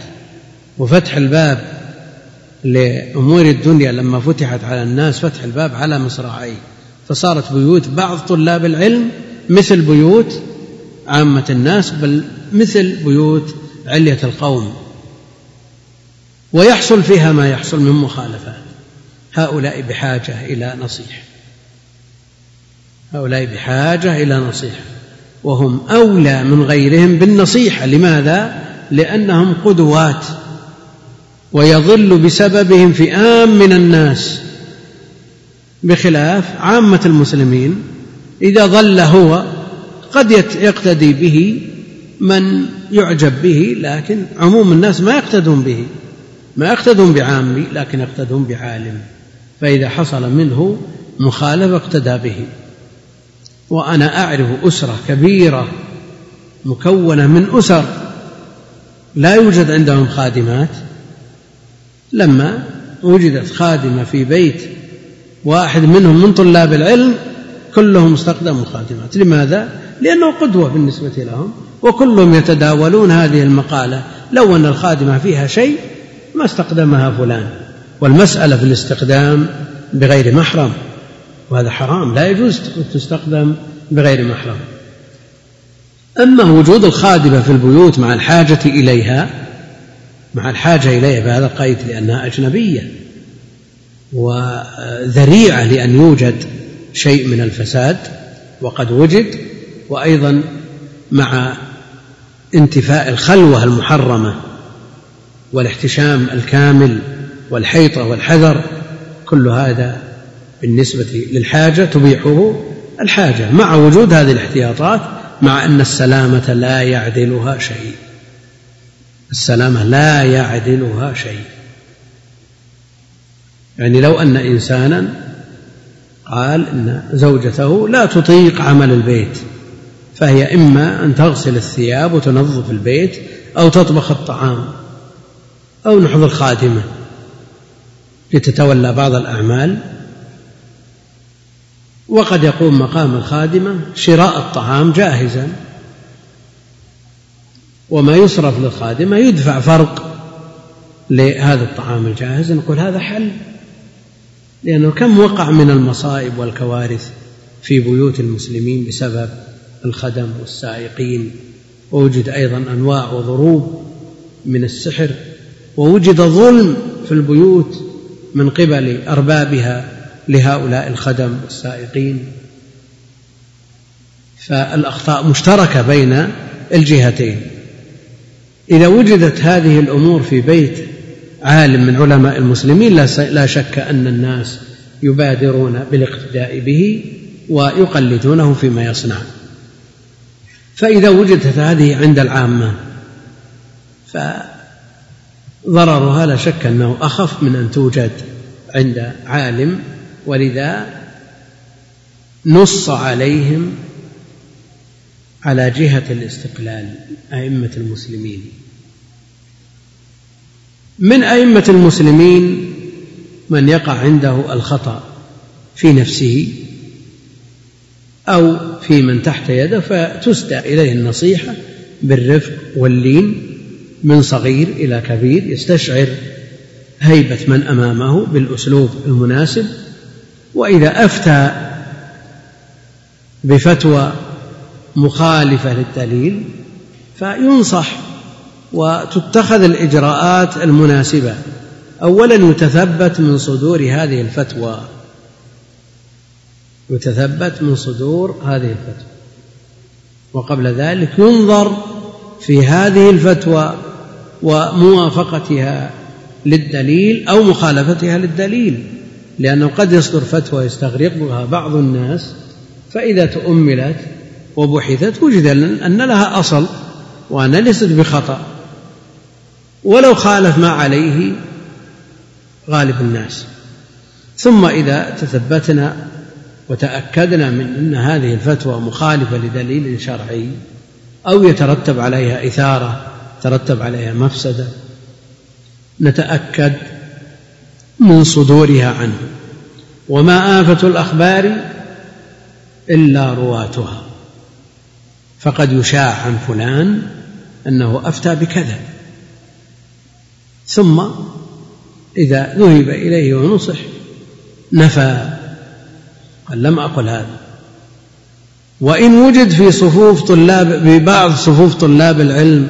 وفتح الباب لأمور الدنيا لما فتحت على الناس فتح الباب على مصراعيه. فصارت بيوت بعض طلاب العلم مثل بيوت عامة الناس بل مثل بيوت علية القوم. ويحصل فيها ما يحصل من مخالفات. هؤلاء بحاجة إلى نصيحة. هؤلاء بحاجة إلى نصيحة. وهم أولى من غيرهم بالنصيحة. لماذا؟ لأنهم قدوات. ويضل بسببهم فئام من الناس. بخلاف عامة المسلمين إذا ضل هو قد يقتدي به من يعجب به لكن عموم الناس ما يقتدون به. ما يقتدون بعامي لكن يقتدون بعالم. فإذا حصل منه مخالفة اقتدى به. وأنا أعرف أسرة كبيرة مكونة من أسر لا يوجد عندهم خادمات. لما وجدت خادمة في بيت واحد منهم من طلاب العلم كلهم استخدموا الخادمات لماذا؟ لأنه قدوة بالنسبة لهم وكلهم يتداولون هذه المقالة. لو أن الخادمة فيها شيء ما استخدمها فلان. والمسألة في الاستخدام بغير محرم. وهذا حرام لا يجوز تستخدم بغير محرم. أما وجود الخادمة في البيوت مع الحاجة إليها مع الحاجة إليها بهذا القيد لأنها أجنبية وذريعة لأن يوجد شيء من الفساد وقد وجد وأيضا مع انتفاء الخلوة المحرمة والاحتشام الكامل والحيطة والحذر كل هذا بالنسبة للحاجة تبيحه الحاجة مع وجود هذه الاحتياطات مع أن السلامة لا يعدلها شيء. السلامة لا يعدلها شيء. يعني لو أن إنسانا قال إن زوجته لا تطيق عمل البيت فهي إما أن تغسل الثياب وتنظف البيت أو تطبخ الطعام أو نحضر خادمة. لتتولى بعض الأعمال وقد يقوم مقام الخادمة شراء الطعام جاهزا. وما يصرف للخادمة يدفع فرق لهذا الطعام الجاهز نقول هذا حل لأنه كم وقع من المصائب والكوارث في بيوت المسلمين بسبب الخدم والسائقين. ووجد أيضا أنواع وضروب من السحر ووجد ظلم في البيوت من قبل أربابها لهؤلاء الخدم والسائقين فالأخطاء مشتركة بين الجهتين. إذا وجدت هذه الأمور في بيت عالم من علماء المسلمين لا شك أن الناس يبادرون بالاقتداء به ويقلدونه فيما يصنع. فإذا وجدت هذه عند العامة فضررها لا شك أنه أخف من أن توجد عند عالم ولذا نص عليهم على جهة الاستقلال أئمة المسلمين. من أئمة المسلمين من يقع عنده الخطأ في نفسه أو في من تحت يده فتسدى إليه النصيحة بالرفق واللين من صغير إلى كبير يستشعر هيبة من أمامه بالأسلوب المناسب وإذا أفتى بفتوى مخالفة للدليل فينصح وتتخذ الإجراءات المناسبة. أولا يتثبت من صدور هذه الفتوى. يتثبت من صدور هذه الفتوى. وقبل ذلك ينظر في هذه الفتوى وموافقتها للدليل أو مخالفتها للدليل. لأنه قد يصدر فتوى يستغرقها بعض الناس فإذا تؤملت وبحثت وجد أن لها أصل وأن ليست بخطأ. ولو خالف ما عليه غالب الناس. ثم إذا تثبتنا وتأكدنا من أن هذه الفتوى مخالفة لدليل شرعي أو يترتب عليها إثارة ترتب عليها مفسدة نتأكد من صدورها عنه وما آفة الأخبار إلا رواتها فقد يشاع عن فلان أنه أفتى بكذا. ثم إذا ذهب إليه ونصح نفى قال لم أقل هذا. وإن وجد في صفوف طلاب في بعض صفوف طلاب العلم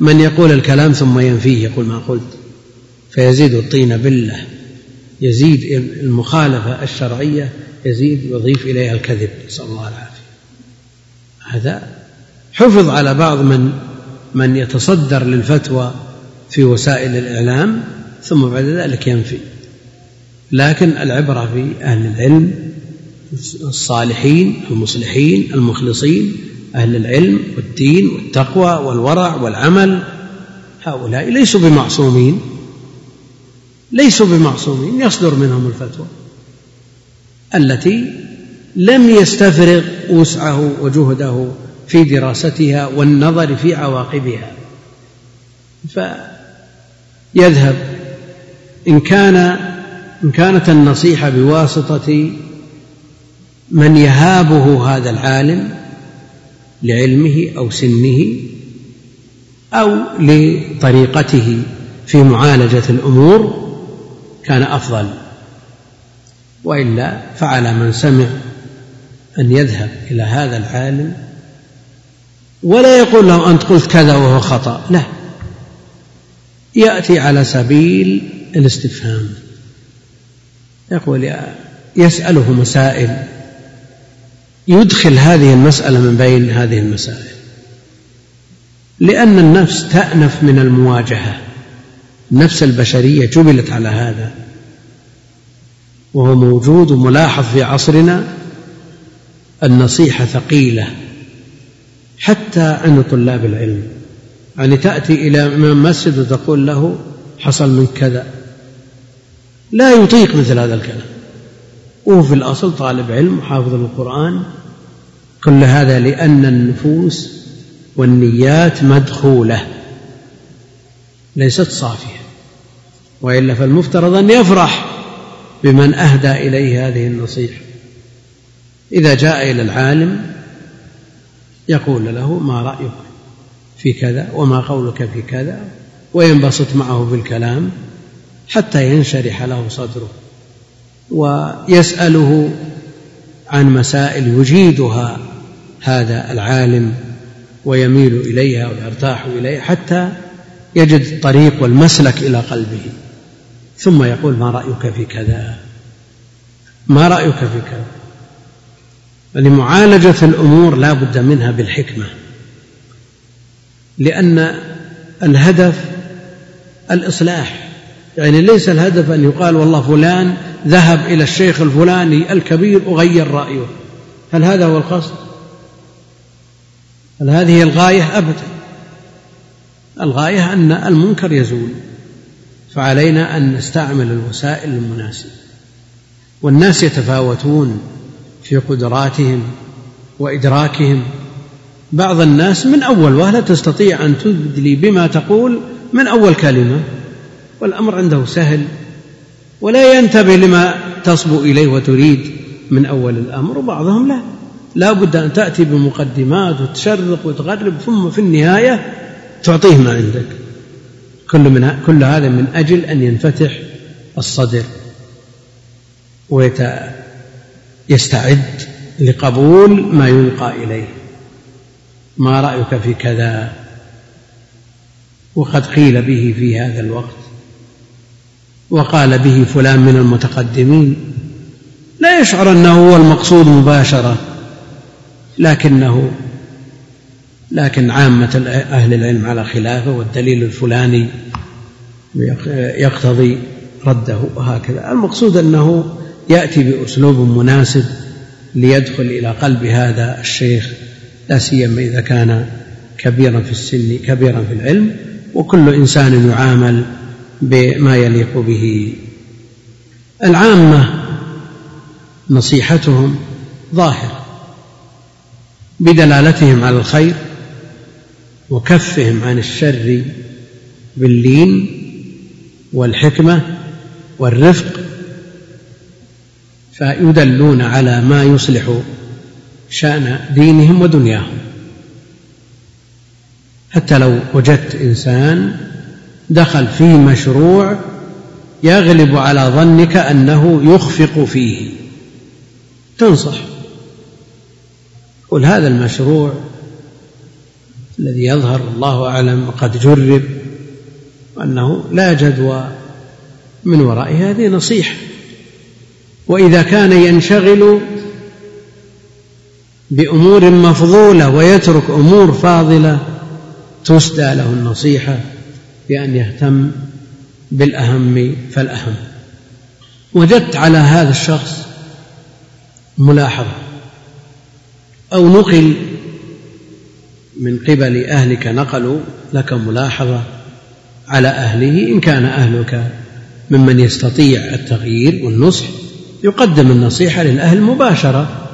من يقول الكلام ثم ينفيه يقول ما قلت فيزيد الطين بالله. يزيد المخالفة الشرعية يزيد يضيف إليها الكذب نسأل الله العافية. هذا حفظ على بعض من من يتصدر للفتوى في وسائل الإعلام ثم بعد ذلك ينفي. لكن العبرة في أهل العلم الصالحين المصلحين المخلصين أهل العلم والدين والتقوى والورع والعمل هؤلاء ليسوا بمعصومين. ليسوا بمعصومين يصدر منهم الفتوى. التي لم يستفرغ وسعه وجهده في دراستها والنظر في عواقبها. فيذهب إن كان إن كانت النصيحة بواسطة من يهابه هذا العالم لعلمه أو سنه أو لطريقته في معالجة الأمور كان أفضل. وإلا فعلى من سمع أن يذهب إلى هذا العالم ولا يقول له أنت قلت كذا وهو خطأ. لا. يأتي على سبيل الاستفهام. يقول يسأله مسائل. يدخل هذه المسألة من بين هذه المسائل. لأن النفس تأنف من المواجهة. النفس البشرية جبلت على هذا. وهو موجود وملاحظ في عصرنا النصيحة ثقيلة حتى عند طلاب العلم. يعني تأتي إلى إمام مسجد وتقول له حصل من كذا. لا يطيق مثل هذا الكلام. وهو في الأصل طالب علم حافظ القرآن. كل هذا لأن النفوس والنيات مدخولة ليست صافية. وإلا فالمفترض أن يفرح بمن أهدى إليه هذه النصيحة. إذا جاء إلى العالم يقول له ما رأيك في كذا وما قولك في كذا؟ وينبسط معه بالكلام حتى ينشرح له صدره ويسأله عن مسائل يجيدها هذا العالم ويميل إليها ويرتاح إليها حتى يجد الطريق والمسلك إلى قلبه. ثم يقول ما رأيك في كذا؟ ما رأيك في كذا؟ يعني معالجة الأمور لا بد منها بالحكمة لأن الهدف الإصلاح. يعني ليس الهدف أن يقال والله فلان ذهب إلى الشيخ الفلاني الكبير أغير رأيه. هل هذا هو القصد؟ هل هذه الغاية؟ أبدا. الغاية أن المنكر يزول. فعلينا أن نستعمل الوسائل المناسبة والناس يتفاوتون في قدراتهم وإدراكهم. بعض الناس من أول وهلة تستطيع أن تدلي بما تقول من أول كلمة والأمر عنده سهل ولا ينتبه لما تصبو إليه وتريد من أول الأمر وبعضهم لا. لا بد أن تأتي بمقدمات وتشرق وتغرب ثم في النهاية تعطيه ما عندك. كل, من كل هذا من أجل أن ينفتح الصدر ويستعد لقبول ما يلقى إليه. ما رأيك في كذا؟ وقد قيل به في هذا الوقت وقال به فلان من المتقدمين لا يشعر أنه هو المقصود مباشرة لكنه لكن عامة أهل العلم على خلافه والدليل الفلاني يقتضي رده وهكذا. المقصود أنه يأتي بأسلوب مناسب ليدخل إلى قلب هذا الشيخ لا سيما إذا كان كبيرا في السن كبيرا في العلم وكل إنسان يعامل بما يليق به. العامة نصيحتهم ظاهرة بدلالتهم على الخير وكفهم عن الشر باللين والحكمة والرفق فيدلون على ما يصلح شأن دينهم ودنياهم. حتى لو وجدت إنسان دخل في مشروع يغلب على ظنك أنه يخفق فيه تنصح قل هذا المشروع الذي يظهر الله أعلم قد جرب أنه لا جدوى من وراء هذه نصيحة. وإذا كان ينشغل بأمور مفضولة ويترك أمور فاضلة تسدى له النصيحة بأن يهتم بالأهم فالأهم. وجدت على هذا الشخص ملاحظة أو نقل من قبل أهلك نقلوا لك ملاحظة على أهله إن كان أهلك ممن يستطيع التغيير والنصح يقدم النصيحة للأهل مباشرة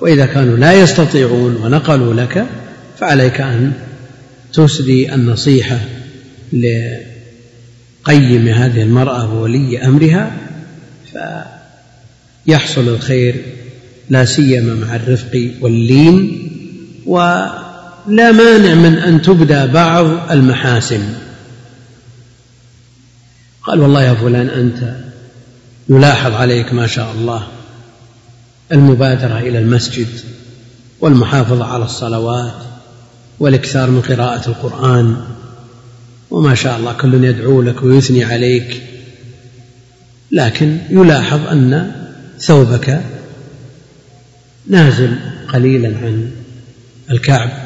وإذا كانوا لا يستطيعون ونقلوا لك فعليك أن تسدي النصيحة لقيم هذه المرأة وولي أمرها فيحصل الخير لا سيما مع الرفق واللين ولا مانع من أن تبدى بعض المحاسن. قال والله يا فلان أنت يلاحظ عليك ما شاء الله المبادرة إلى المسجد والمحافظة على الصلوات والإكثار من قراءة القرآن وما شاء الله كل يدعو لك ويثني عليك. لكن يلاحظ أن ثوبك نازل قليلا عن الكعب.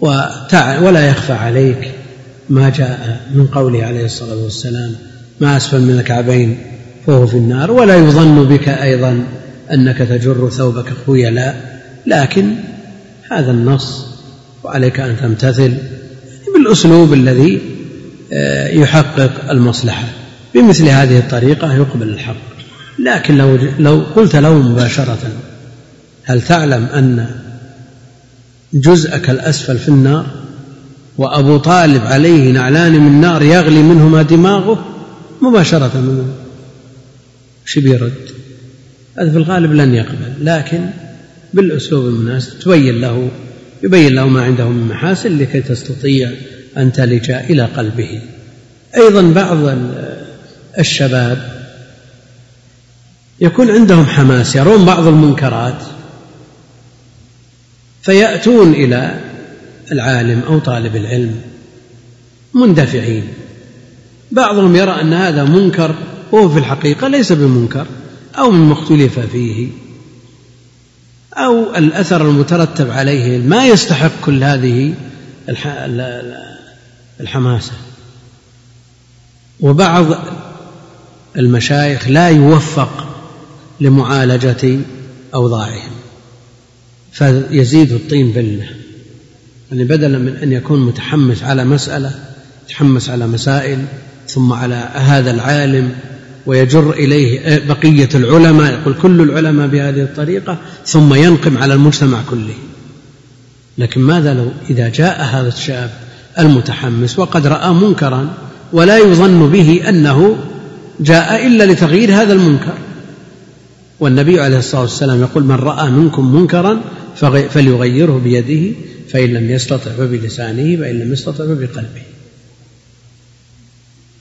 ولا يخفى عليك ما جاء من قوله عليه الصلاة والسلام ما أسفل من الكعبين فهو في النار ولا يظن بك أيضا أنك تجر ثوبك خيلاء لكن هذا النص وعليك أن تمتثل بالأسلوب الذي آه، يحقق المصلحة. بمثل هذه الطريقة يقبل الحق. لكن لو لو قلت له مباشرة هل تعلم أن جزءك الأسفل في النار وأبو طالب عليه نعلان من نار يغلي منهما دماغه مباشرة منه. وش بيرد؟ هذا في الغالب لن يقبل لكن بالأسلوب المناسب تبين له يبين له ما عنده من محاسن لكي تستطيع أن تلج إلى قلبه. أيضا بعض الشباب يكون عندهم حماس يرون بعض المنكرات فيأتون إلى العالم أو طالب العلم مندفعين. بعضهم يرى أن هذا منكر وهو في الحقيقة ليس بمنكر أو من مختلف فيه أو الأثر المترتب عليه ما يستحق كل هذه الحماسة. وبعض المشايخ لا يوفق لمعالجة أوضاعهم. فيزيد الطين بله. يعني بدلا من أن يكون متحمس على مسألة يتحمس على مسائل ثم على هذا العالم ويجر إليه بقية العلماء يقول كل العلماء بهذه الطريقة ثم ينقم على المجتمع كله. لكن ماذا لو إذا جاء هذا الشاب المتحمس وقد رأى منكرا ولا يظن به أنه جاء إلا لتغيير هذا المنكر؟ والنبي عليه الصلاة والسلام يقول من رأى منكم منكرا فليغيره بيده فإن لم يستطع فبلسانه فإن لم يستطع فبقلبه.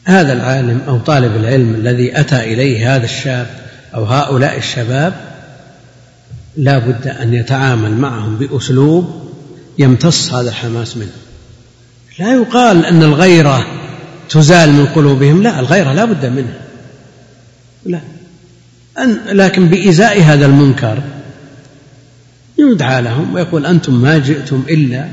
هذا العالم أو طالب العلم الذي أتى إليه هذا الشاب أو هؤلاء الشباب لا بد أن يتعامل معهم بأسلوب يمتص هذا الحماس منه. لا يقال أن الغيرة تزال من قلوبهم لا الغيرة لا بد منها. لا. أن لكن بإزاء هذا المنكر يدعى لهم ويقول أنتم ما جئتم إلا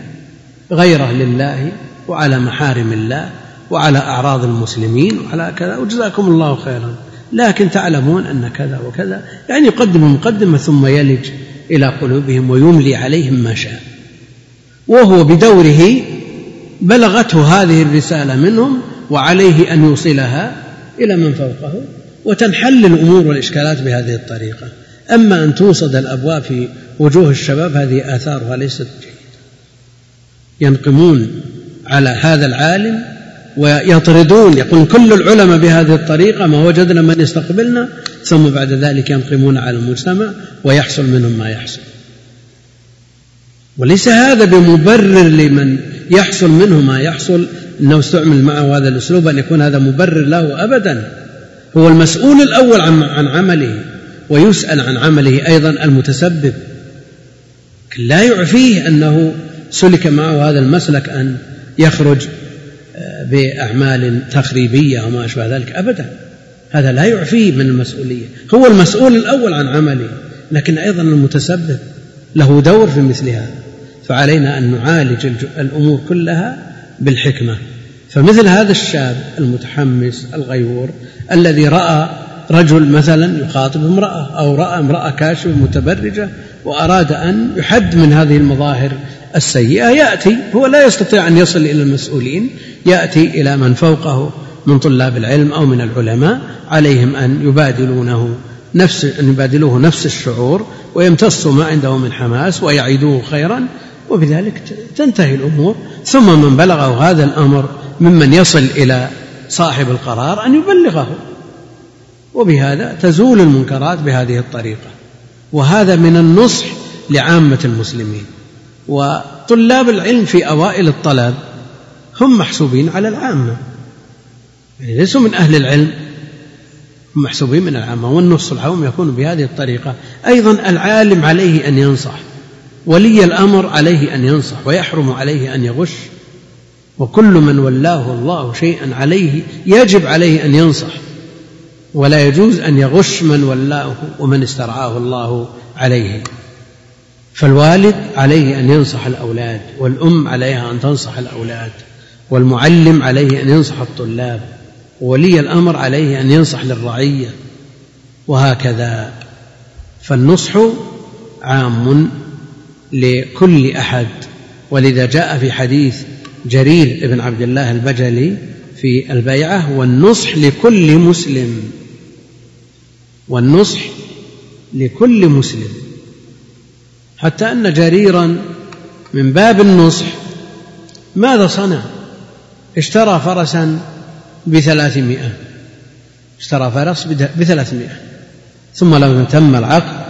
غيرة لله وعلى محارم الله وعلى أعراض المسلمين وعلى كذا وجزاكم الله خيرا. لكن تعلمون أن كذا وكذا. يعني يقدم مقدمة ثم يلج إلى قلوبهم ويملي عليهم ما شاء. وهو بدوره بلغته هذه الرسالة منهم وعليه أن يوصلها إلى من فوقه وتنحل الأمور والإشكالات بهذه الطريقة. أما أن توصد الأبواب في وجوه الشباب هذه آثارها ليست جيدة ينقمون على هذا العالم ويطردون يقول كل العلماء بهذه الطريقة ما وجدنا من يستقبلنا ثم بعد ذلك ينقمون على المجتمع ويحصل منهم ما يحصل. وليس هذا بمبرر لمن يحصل منه ما يحصل إنه استعمل معه هذا الأسلوب أن يكون هذا مبرر له ابدا. هو المسؤول الأول عن عن عمله. ويسأل عن عمله أيضا المتسبب. لا يعفيه أنه سلك معه هذا المسلك أن يخرج آه، بأعمال تخريبية وما أشبه ذلك. أبدا. هذا لا يعفيه من المسؤولية. هو المسؤول الأول عن عمله لكن أيضا المتسبب. له دور في مثل هذا. فعلينا أن نعالج الأمور كلها بالحكمة. فمثل هذا الشاب المتحمس الغيور الذي رأى رجل مثلا يخاطب امرأة أو رأى امرأة كاشفة متبرجة وأراد أن يحد من هذه المظاهر السيئة يأتي. هو لا يستطيع أن يصل إلى المسؤولين يأتي إلى من فوقه من طلاب العلم أو من العلماء عليهم أن يبادلونه نفس أن يبادلوه نفس الشعور ويمتصوا ما عنده من حماس ويعيدوه خيرا. وبذلك تنتهي الأمور. ثم من بلغه هذا الأمر ممن يصل إلى صاحب القرار أن يبلغه. وبهذا تزول المنكرات بهذه الطريقة. وهذا من النصح لعامة المسلمين. وطلاب العلم في أوائل الطلب هم محسوبين على العامة. يعني ليسوا من أهل العلم هم محسوبين من العامة. والنص العام يكون بهذه الطريقة. أيضا العالم عليه أن ينصح ولي الأمر عليه أن ينصح ويحرم عليه أن يغش. وكل من ولاه الله شيئا عليه يجب عليه أن ينصح. ولا يجوز أن يغش من ولاه ومن استرعاه الله عليه. فالوالد عليه أن ينصح الأولاد والأم عليها أن تنصح الأولاد والمعلم عليه أن ينصح الطلاب وولي الأمر عليه أن ينصح للرعية وهكذا. فالنصح عام لكل أحد. ولذا جاء في حديث جرير بن عبد الله البجلي في البيعة والنصح لكل مسلم والنصح لكل مسلم. حتى أن جريرا من باب النصح ماذا صنع؟ اشترى فرسا بثلاثمائة. اشترى فرس بثلاثمائة. ثم لما تم العقد.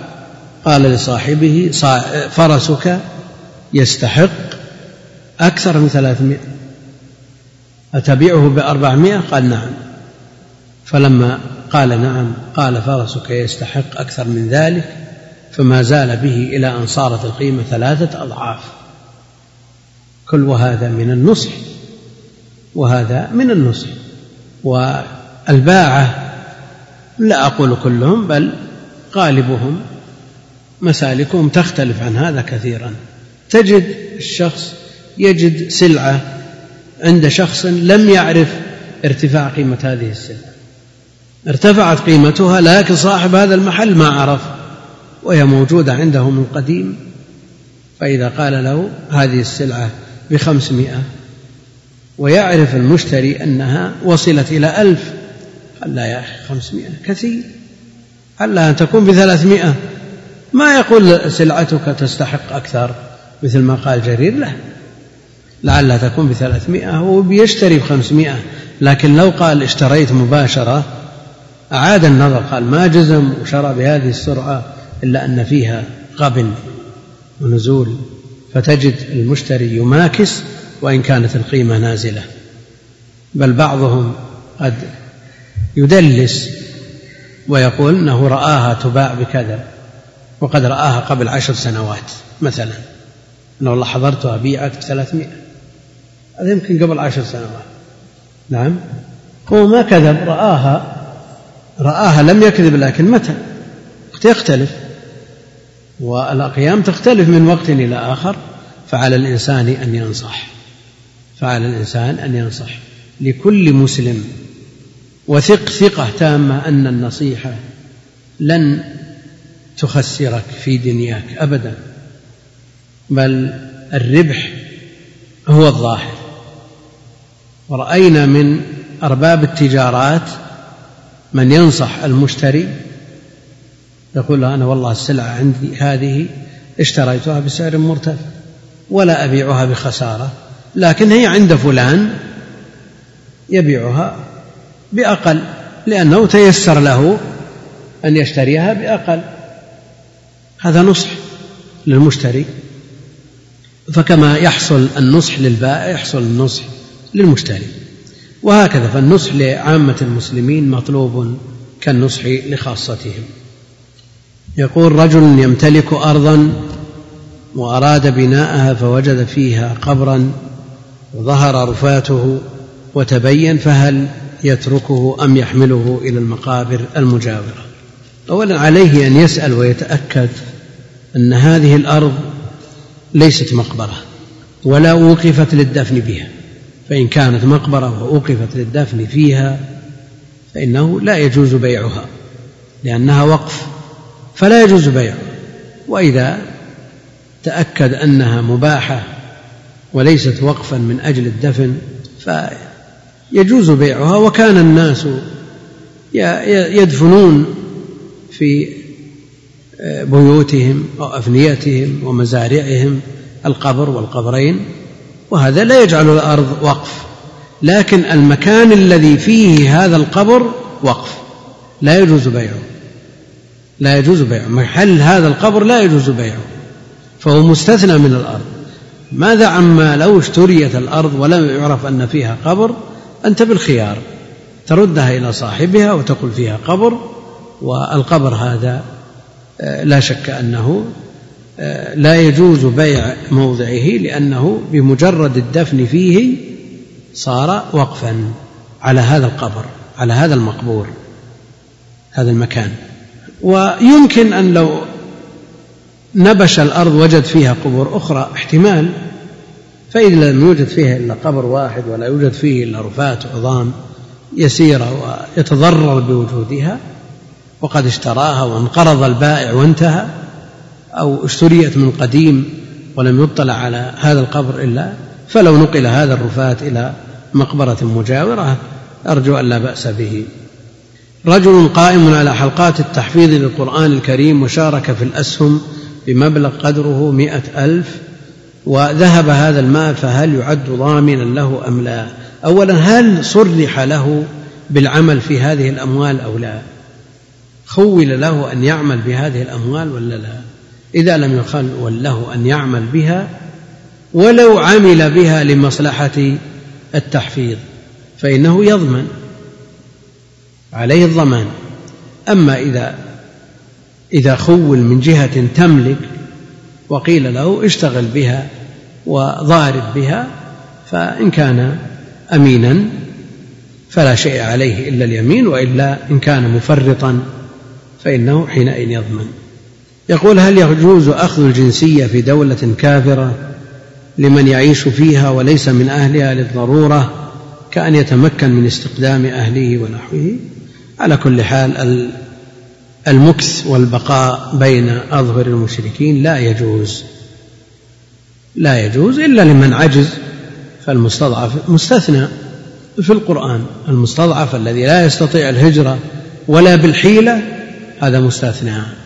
قال لصاحبه فرسك يستحق أكثر من ثلاثمائة. أتبيعه بأربعمائة؟ قال نعم. فلما قال نعم قال فرسك يستحق أكثر من ذلك فما زال به إلى أن صارت القيمة ثلاثة أضعاف. كل وهذا من النصح وهذا من النصح. والباعة لا أقول كلهم بل غالبهم مسالكهم تختلف عن هذا كثيرا. تجد الشخص يجد سلعة عند شخص لم يعرف ارتفاع قيمة هذه السلعة. ارتفعت قيمتها لكن صاحب هذا المحل ما عرف وهي موجودة عنده من قديم. فإذا قال له هذه السلعة بخمسمائة ويعرف المشتري أنها وصلت إلى ألف قال لا يا أخي خمسمائة كثير. هل أن تكون بثلاثمائة. ما يقول سلعتك تستحق أكثر؟ مثل ما قال جرير لا. لعلها تكون بثلاثمائة هو بيشتري بخمسمائة. لكن لو قال اشتريت مباشرة أعاد النظر قال ما جزم وشرى بهذه السرعة إلا أن فيها غبن ونزول فتجد المشتري يماكس وإن كانت القيمة نازلة. بل بعضهم قد يدلس ويقول إنه رآها تباع بكذا وقد رآها قبل عشر سنوات مثلا. إنه والله حضرتها بيعت بثلاثمائة هذا يمكن قبل عشر سنوات. نعم. هو ما كذب رآها رآها لم يكذب لكن متى؟ يختلف. والأقيام تختلف من وقت إلى آخر. فعلى الإنسان أن ينصح. فعلى الإنسان أن ينصح. لكل مسلم. وثق ثقة تامة أن النصيحة لن تخسرك في دنياك أبدا. بل الربح هو الظاهر. ورأينا من أرباب التجارات من ينصح المشتري يقول له أنا والله السلعة عندي هذه اشتريتها بسعر مرتفع ولا أبيعها بخسارة لكن هي عند فلان يبيعها بأقل لأنه تيسر له أن يشتريها بأقل. هذا نصح للمشتري. فكما يحصل النصح للبائع يحصل النصح للمشتري. وهكذا فالنصح لعامة المسلمين مطلوب كالنصح لخاصتهم. يقول رجل يمتلك أرضا وأراد بناءها فوجد فيها قبرا وظهر رفاته وتبين فهل يتركه أم يحمله إلى المقابر المجاورة؟ أولا عليه أن يسأل ويتأكد أن هذه الأرض ليست مقبرة ولا أوقفت للدفن بها. فإن كانت مقبرة وأوقفت للدفن فيها فإنه لا يجوز بيعها لأنها وقف فلا يجوز بيعها. وإذا تأكد أنها مباحة وليست وقفا من أجل الدفن فيجوز بيعها. وكان الناس يدفنون في بيوتهم أو أفنيتهم ومزارعهم القبر والقبرين وهذا لا يجعل الأرض وقف. لكن المكان الذي فيه هذا القبر وقف. لا يجوز بيعه. لا يجوز بيعه. محل هذا القبر لا يجوز بيعه. فهو مستثنى من الأرض. ماذا عما لو اشتريت الأرض ولم يعرف أن فيها قبر؟ أنت بالخيار. تردها إلى صاحبها وتقول فيها قبر والقبر هذا آه، لا شك آه، لا يجوز بيع موضعه لأنه بمجرد الدفن فيه صار وقفا على هذا القبر على هذا المقبور هذا المكان. ويمكن أن لو نبش الأرض وجد فيها قبور أخرى احتمال فإذا لم يوجد فيها إلا قبر واحد ولا يوجد فيه إلا رفات عظام يسيرة ويتضرر بوجودها وقد اشتراها وانقرض البائع وانتهى. أو اشتريت من قديم ولم يطلع على هذا القبر إلا فلو نقل هذا الرفات إلى مقبرة مجاورة أرجو أن لا بأس به. رجل قائم على حلقات التحفيظ للقرآن الكريم وشارك في الأسهم بمبلغ قدره مئة ألف وذهب هذا المال فهل يعد ضامنا له أم لا؟ أولا هل صرح له بالعمل في هذه الأموال أو لا؟ خول له أن يعمل بهذه الأموال ولا لا؟ إذا لم يخول له أن يعمل بها ولو عمل بها لمصلحة التحفيظ فإنه يضمن عليه الضمان. أما إذا إذا خول من جهة تملك وقيل له اشتغل بها وضارب بها فإن كان أمينا فلا شيء عليه إلا اليمين وإلا إن كان مفرطا فإنه حينئذ يضمن. يقول هل يجوز أخذ الجنسية في دولة كافرة لمن يعيش فيها وليس من أهلها للضرورة كأن يتمكن من استقدام أهله ونحوه؟ على كل حال المكث والبقاء بين أظهر المشركين لا يجوز. لا يجوز إلا لمن عجز فالمستضعف مستثنى في القرآن. المستضعف الذي لا يستطيع الهجرة ولا بالحيلة هذا مستثنى.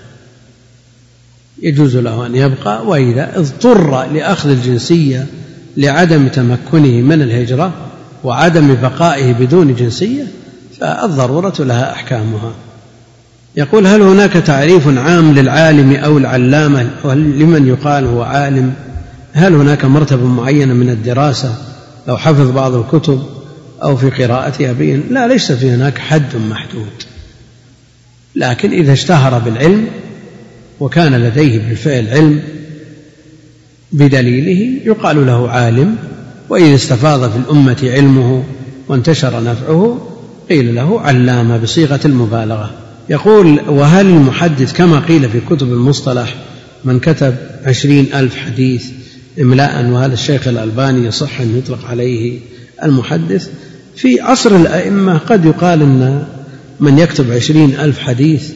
يجوز له أن يبقى وإذا اضطر لأخذ الجنسية لعدم تمكنه من الهجرة وعدم بقائه بدون جنسية فالضرورة لها أحكامها. يقول هل هناك تعريف عام للعالم أو العلامة؟ لمن يقال هو عالم؟ هل هناك مرتبة معينة من الدراسة لو حفظ بعض الكتب أو في قراءتها بين لا ليس في هناك حد محدود. لكن إذا اشتهر بالعلم وكان لديه بالفعل علم بدليله يقال له عالم وإذا استفاض في الأمة علمه وانتشر نفعه قيل له علامة بصيغة المبالغة. يقول وهل المحدث كما قيل في كتب المصطلح من كتب عشرين ألف حديث إملاء وهذا الشيخ الألباني يصح أن يطلق عليه المحدث؟ في عصر الأئمة قد يقال أن من يكتب عشرين ألف حديث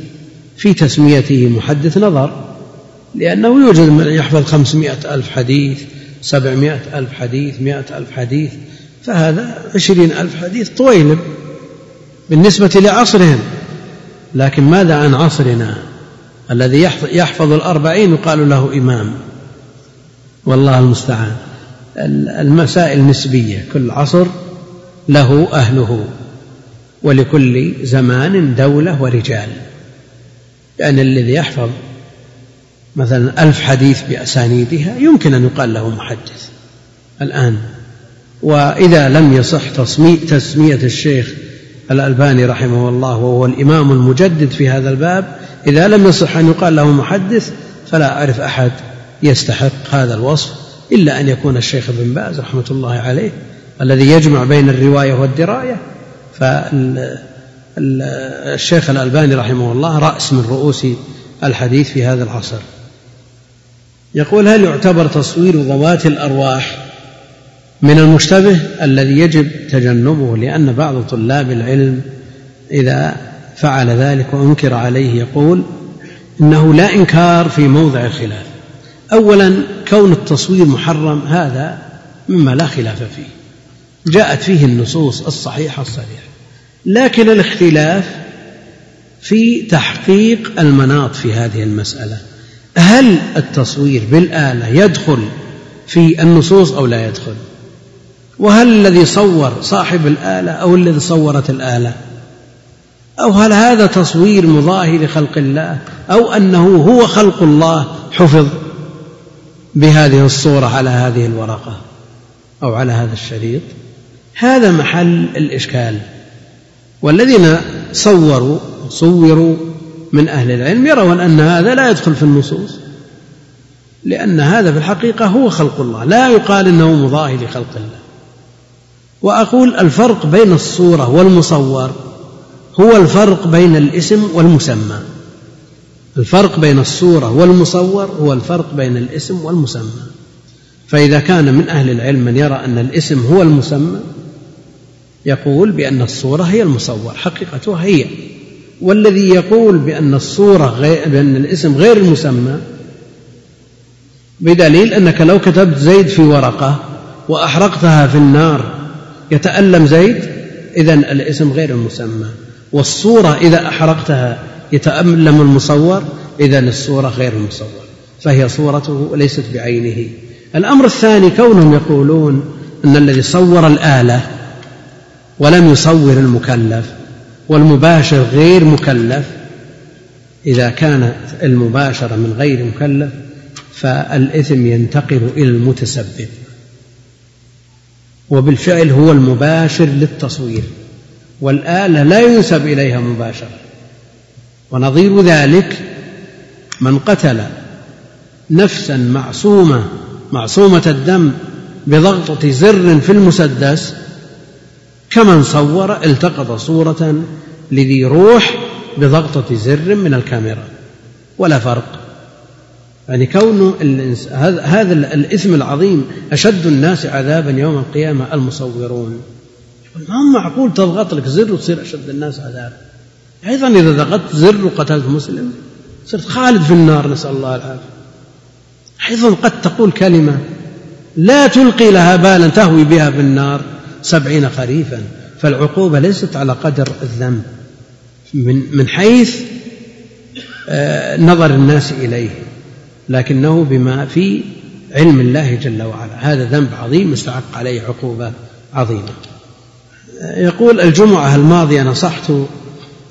في تسميته محدث نظر لأنه يوجد من يحفظ خمسمائة ألف حديث سبعمائة ألف حديث مائة ألف حديث فهذا عشرين ألف حديث طويلب بالنسبة لعصرهم. لكن ماذا عن عصرنا الذي يحفظ الأربعين يقال له إمام؟ والله المستعان. المسائل نسبية كل عصر له أهله ولكل زمان دولة ورجال. يعني الذي يحفظ مثلا ألف حديث بأسانيدها يمكن أن يقال له محدث الآن. وإذا لم يصح تسمية الشيخ الألباني رحمه الله وهو الإمام المجدد في هذا الباب إذا لم يصح أن يقال له محدث فلا أعرف أحد يستحق هذا الوصف إلا أن يكون الشيخ ابن باز رحمة الله عليه الذي يجمع بين الرواية والدراية. فالشيخ الألباني رحمه الله رأس من رؤوس الحديث في هذا العصر. يقول هل يعتبر تصوير ذوات الأرواح من المشتبه الذي يجب تجنبه لأن بعض طلاب العلم إذا فعل ذلك وأنكر عليه يقول إنه لا إنكار في موضع الخلاف. أولا كون التصوير محرم هذا مما لا خلاف فيه. جاءت فيه النصوص الصحيحة الصريحة. لكن الاختلاف في تحقيق المناط في هذه المسألة. هل التصوير بالآلة يدخل في النصوص أو لا يدخل؟ وهل الذي صور صاحب الآلة أو الذي صورت الآلة؟ أو هل هذا تصوير مضاهي لخلق الله أو أنه هو خلق الله حفظ بهذه الصورة على هذه الورقة أو على هذا الشريط؟ هذا محل الإشكال. والذين صوروا صوروا من أهل العلم يرون أن هذا لا يدخل في النصوص لأن هذا في الحقيقة هو خلق الله لا يقال إنه مضاهي لخلق الله. وأقول الفرق بين الصورة والمصور هو الفرق بين الاسم والمسمى. الفرق بين الصورة والمصور هو الفرق بين الاسم والمسمى. فإذا كان من أهل العلم من يرى أن الاسم هو المسمى يقول بأن الصورة هي المصور حقيقتها هي. والذي يقول بأن الصورة غير بأن الاسم غير المسمى بدليل أنك لو كتبت زيد في ورقة وأحرقتها في النار يتألم زيد إذا الاسم غير المسمى. والصورة إذا أحرقتها يتألم المصور إذا الصورة غير المصور. فهي صورته ليست بعينه. الأمر الثاني كونهم يقولون أن الذي صور الآلة ولم يصور المكلف والمباشر غير مكلف. إذا كانت المباشرة من غير مكلف فالإثم ينتقل إلى المتسبب وبالفعل هو المباشر للتصوير والآلة لا ينسب إليها مباشرة. ونظير ذلك من قتل نفسا معصومة معصومة الدم بضغطة زر في المسدس كمن صور التقط صورة لذي روح بضغطة زر من الكاميرا. ولا فرق. يعني كون هذا الإثم العظيم أشد الناس عذابا يوم القيامة المصورون. ما معقول تضغط لك زر وتصير أشد الناس عذابا. أيضا إذا ضغطت زر وقتلت مسلم صرت خالد في النار نسأل الله العافية. أيضا قد تقول كلمة لا تلقي لها بالا تهوي بها في النار. سبعين خريفا. فالعقوبة ليست على قدر الذنب. من من حيث آه، نظر الناس إليه. لكنه بما في علم الله جل وعلا. هذا ذنب عظيم يستحق عليه عقوبة عظيمة. يقول الجمعة الماضية نصحت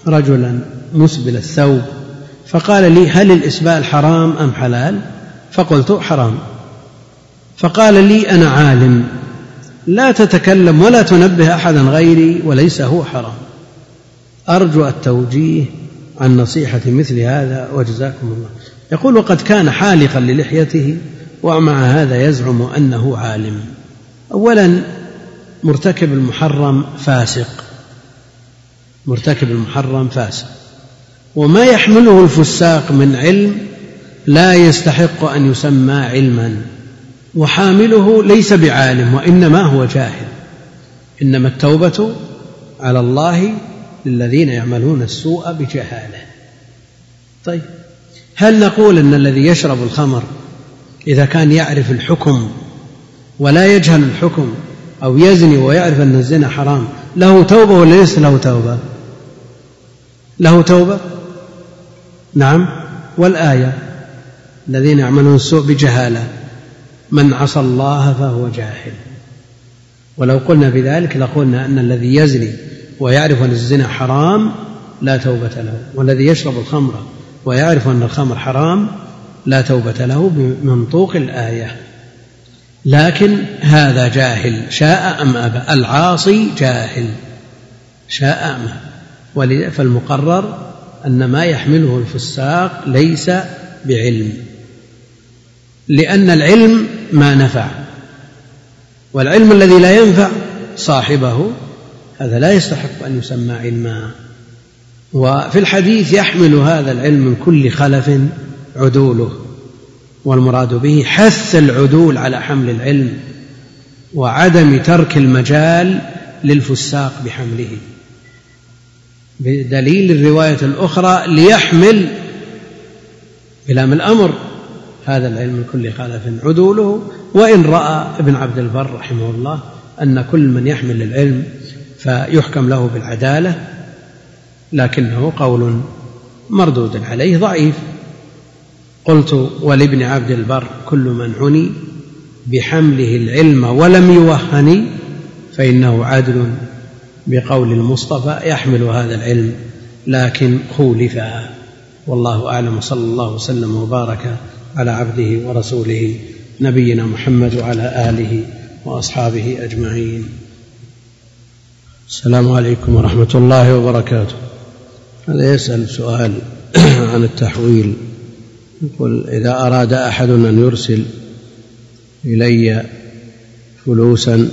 رجلا مسبل الثوب فقال لي هل الإسبال حرام أم حلال؟ فقلت حرام. فقال لي أنا عالم. لا تتكلم ولا تنبه أحدا غيري وليس هو حرام. أرجو التوجيه عن نصيحة مثل هذا وجزاكم الله. يقول وقد كان حالقا للحيته ومع هذا يزعم أنه عالم. أولا مرتكب المحرم فاسق. مرتكب المحرم فاسق. وما يحمله الفساق من علم لا يستحق أن يسمى علما. وحامله ليس بعالم وإنما هو جاهل. إنما التوبة على الله للذين يعملون السوء بجهالة. طيب هل نقول إن الذي يشرب الخمر إذا كان يعرف الحكم ولا يجهل الحكم أو يزني ويعرف أن الزنا حرام له توبة ولا ليس له توبة؟ له توبة؟ نعم. والآية الذين يعملون السوء بجهالة. من عصى الله فهو جاهل. ولو قلنا بذلك لقلنا أن الذي يزني ويعرف أن الزنا حرام لا توبة له والذي يشرب الخمر ويعرف أن الخمر حرام لا توبة له بمنطوق الآية. لكن هذا جاهل شاء أم أبى؟ العاصي جاهل شاء أم أبى؟ فالمقرر أن ما يحمله الفساق ليس بعلم. لأن العلم ما نفع. والعلم الذي لا ينفع صاحبه هذا لا يستحق أن يسمى علما. وفي الحديث يحمل هذا العلم من كل خلف عدوله والمراد به حث العدول على حمل العلم وعدم ترك المجال للفساق بحمله. بدليل الرواية الأخرى ليحمل بلام الأمر. هذا العلم من كل خلف عدوله وإن رأى ابن عبد البر رحمه الله أن كل من يحمل العلم فيحكم له بالعدالة لكنه قول مردود عليه ضعيف. قلت ولابن عبد البر كل من عني بحمله العلم ولم يوهن فإنه عدل بقول المصطفى يحمل هذا العلم لكن خولفا والله أعلم صلى الله وسلم وبارك على عبده ورسوله نبينا محمد وعلى آله وأصحابه أجمعين. السلام عليكم ورحمة الله وبركاته. هذا يسأل سؤال *clears throat* عن التحويل. يقول إذا أراد احد أن يرسل إلي فلوسا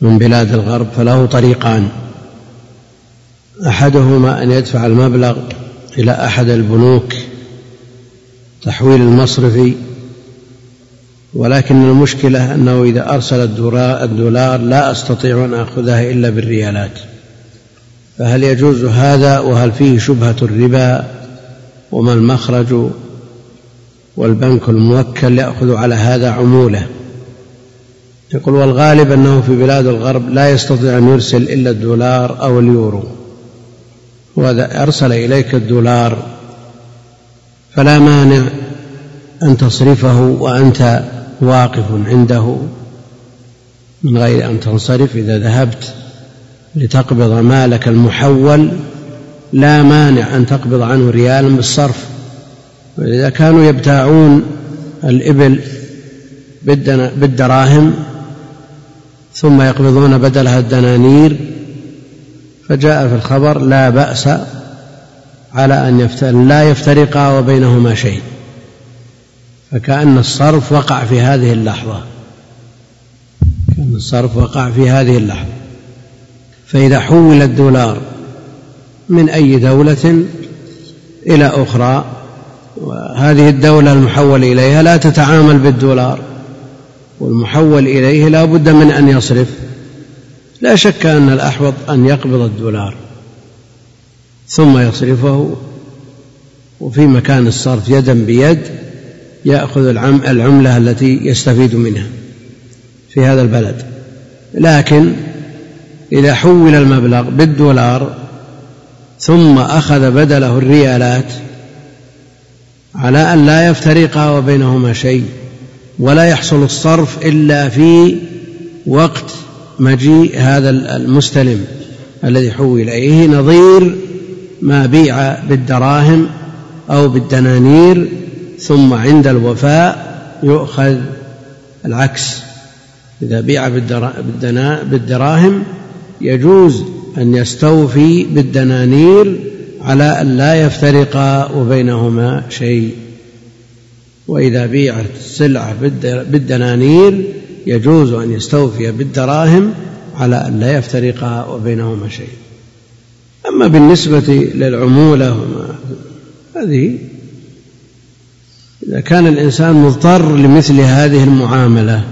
من بلاد الغرب فله طريقان. أحدهما أن يدفع المبلغ إلى أحد البنوك تحويل المصرفي ولكن المشكلة أنه إذا أرسل الدولار لا أستطيع أن آخذها إلا بالريالات. فهل يجوز هذا؟ وهل فيه شبهة الربا؟ وما المخرج؟ والبنك الموكل يأخذ على هذا عمولة. يقول والغالب أنه في بلاد الغرب لا يستطيع أن يرسل إلا الدولار أو اليورو. وإذا أرسل إليك الدولار فلا مانع أن تصرفه وأنت واقف عنده من غير أن تنصرف. إذا ذهبت لتقبض مالك المحول لا مانع أن تقبض عنه ريالا بالصرف. وإذا كانوا يبتاعون الإبل بالدراهم ثم يقبضون بدلها الدنانير فجاء في الخبر لا بأس على أن لا يفترقا وبينهما شيء. فكأن الصرف وقع في هذه اللحظة. كأن الصرف وقع في هذه اللحظة. فإذا حول الدولار من أي دولة إلى أخرى وهذه الدولة المحول إليها لا تتعامل بالدولار والمحول إليه لا بد من أن يصرف. لا شك أن الأحوط أن يقبض الدولار. ثم يصرفه وفي مكان الصرف يدا بيد يأخذ العملة التي يستفيد منها في هذا البلد. لكن إذا حول المبلغ بالدولار ثم أخذ بدله الريالات على أن لا يفترقا وبينهما شيء ولا يحصل الصرف إلا في وقت مجيء هذا المستلم الذي حول إليه نظير ما بيع بالدراهم أو بالدنانير ثم عند الوفاء يؤخذ العكس. إذا بيع بالدراهم يجوز أن يستوفي بالدنانير على أن لا يفترقا وبينهما شيء. وإذا بيعت السلعة بالدنانير يجوز أن يستوفي بالدراهم على أن لا يفترقا وبينهما شيء. أما بالنسبة للعمولة هذه إذا كان الإنسان مضطر لمثل هذه المعاملة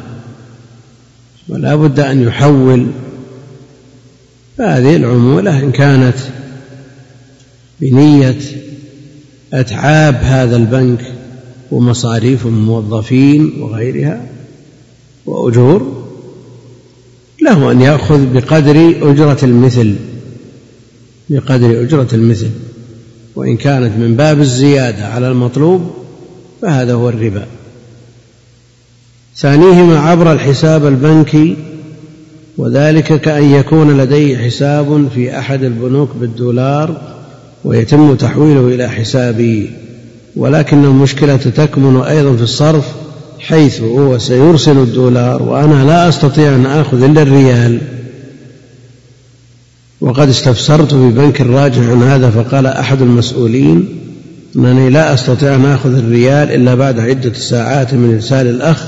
ولا بد أن يحول فهذه العمولة إن كانت بنية أتعاب هذا البنك ومصاريف الموظفين وغيرها وأجور له أن يأخذ بقدر أجرة المثل. بقدر أجرة المثل وإن كانت من باب الزيادة على المطلوب فهذا هو الربا. ثانيهما عبر الحساب البنكي وذلك كأن يكون لديه حساب في أحد البنوك بالدولار ويتم تحويله إلى حسابي. ولكن المشكلة تكمن أيضا في الصرف حيث هو سيرسل الدولار وأنا لا أستطيع أن آخذ إلا الريال. وقد استفسرت في بنك الراجع عن هذا فقال أحد المسؤولين أنني لا أستطيع أن آخذ الريال إلا بعد عدة ساعات من إرسال الأخ.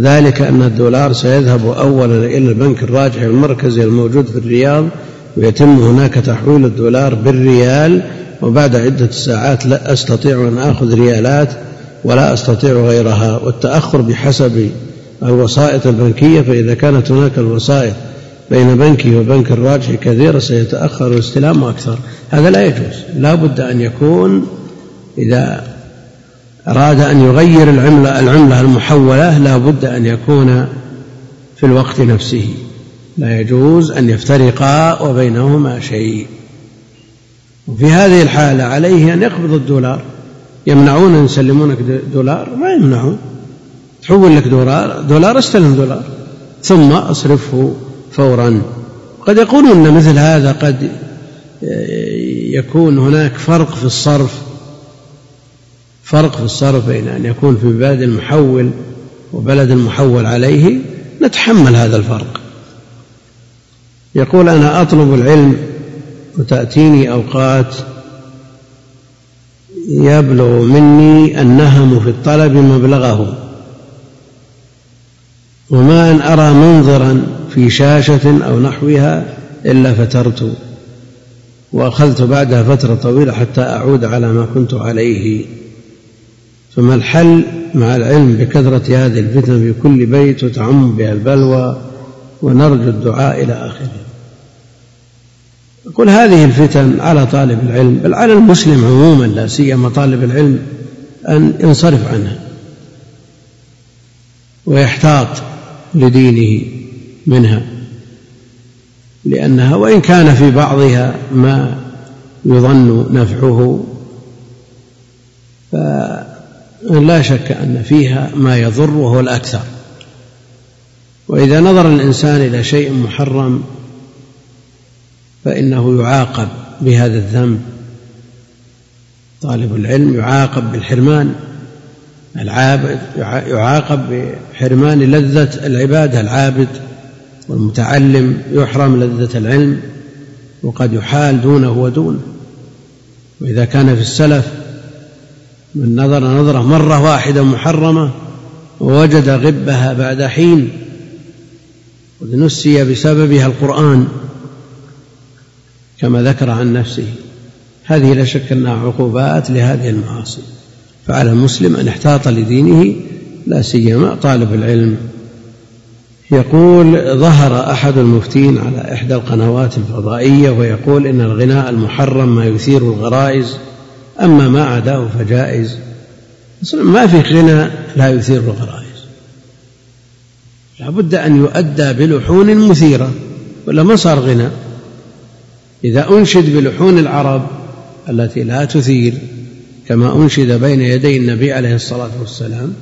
ذلك أن الدولار سيذهب أولا إلى البنك الراجع المركزي الموجود في الرياض ويتم هناك تحويل الدولار بالريال وبعد عدة ساعات لا أستطيع أن آخذ ريالات ولا أستطيع غيرها. والتأخر بحسب الوسائط البنكية فإذا كانت هناك الوسائط بين بنكي وبنك الراجح كثيرة سيتأخر الاستلام أكثر. هذا لا يجوز. لا بد أن يكون إذا أراد أن يغير العملة العملة المحولة لا بد أن يكون في الوقت نفسه. لا يجوز أن يفترقا وبينهما شيء. وفي هذه الحالة عليه أن يقبض الدولار. يمنعون أن يسلمونك دولار؟ ما يمنعون. تحول لك دولار دولار استلم دولار. ثم أصرفه. فورا. قد يقولون إن مثل هذا قد يكون هناك فرق في الصرف فرق في الصرف بين أن يكون في بلد المحول وبلد المحول عليه نتحمل هذا الفرق. يقول أنا أطلب العلم وتأتيني أوقات يبلغ مني النهم في الطلب مبلغه وما أن أرى منظرا في شاشة أو نحوها إلا فترت وأخذت بعدها فترة طويلة حتى أعود على ما كنت عليه. ثم الحل مع العلم بكثرة هذه الفتن في كل بيت وتعم بها البلوى ونرجو الدعاء إلى آخره. يقول هذه الفتن على طالب العلم بل على المسلم عموما لا سيما طالب العلم أن ينصرف عنها ويحتاط لدينه. منها. لأنها وإن كان في بعضها ما يظن نفعه فلا شك أن فيها ما يضر وهو الأكثر. وإذا نظر الإنسان إلى شيء محرم فإنه يعاقب بهذا الذنب. طالب العلم يعاقب بالحرمان العابد يعاقب بحرمان لذة العبادة العابد والمتعلم يحرم لذة العلم وقد يحال دونه ودونه. وإذا كان في السلف من نظر نظرة مرة واحدة محرمة ووجد غبها بعد حين قد نسي بسببها القرآن كما ذكر عن نفسه. هذه لا شك أنها عقوبات لهذه المعاصي. فعلى المسلم أن يحتاط لدينه لا سيما طالب العلم. يقول ظهر أحد المفتين على إحدى القنوات الفضائية ويقول إن الغناء المحرم ما يثير الغرائز أما ما عداه فجائز. ما في غنى لا يثير الغرائز. لابد أن يؤدى بلحون مثيرة. ولا ما صار غنى؟ إذا أنشد بلحون العرب التي لا تثير كما أنشد بين يدي النبي عليه الصلاة والسلام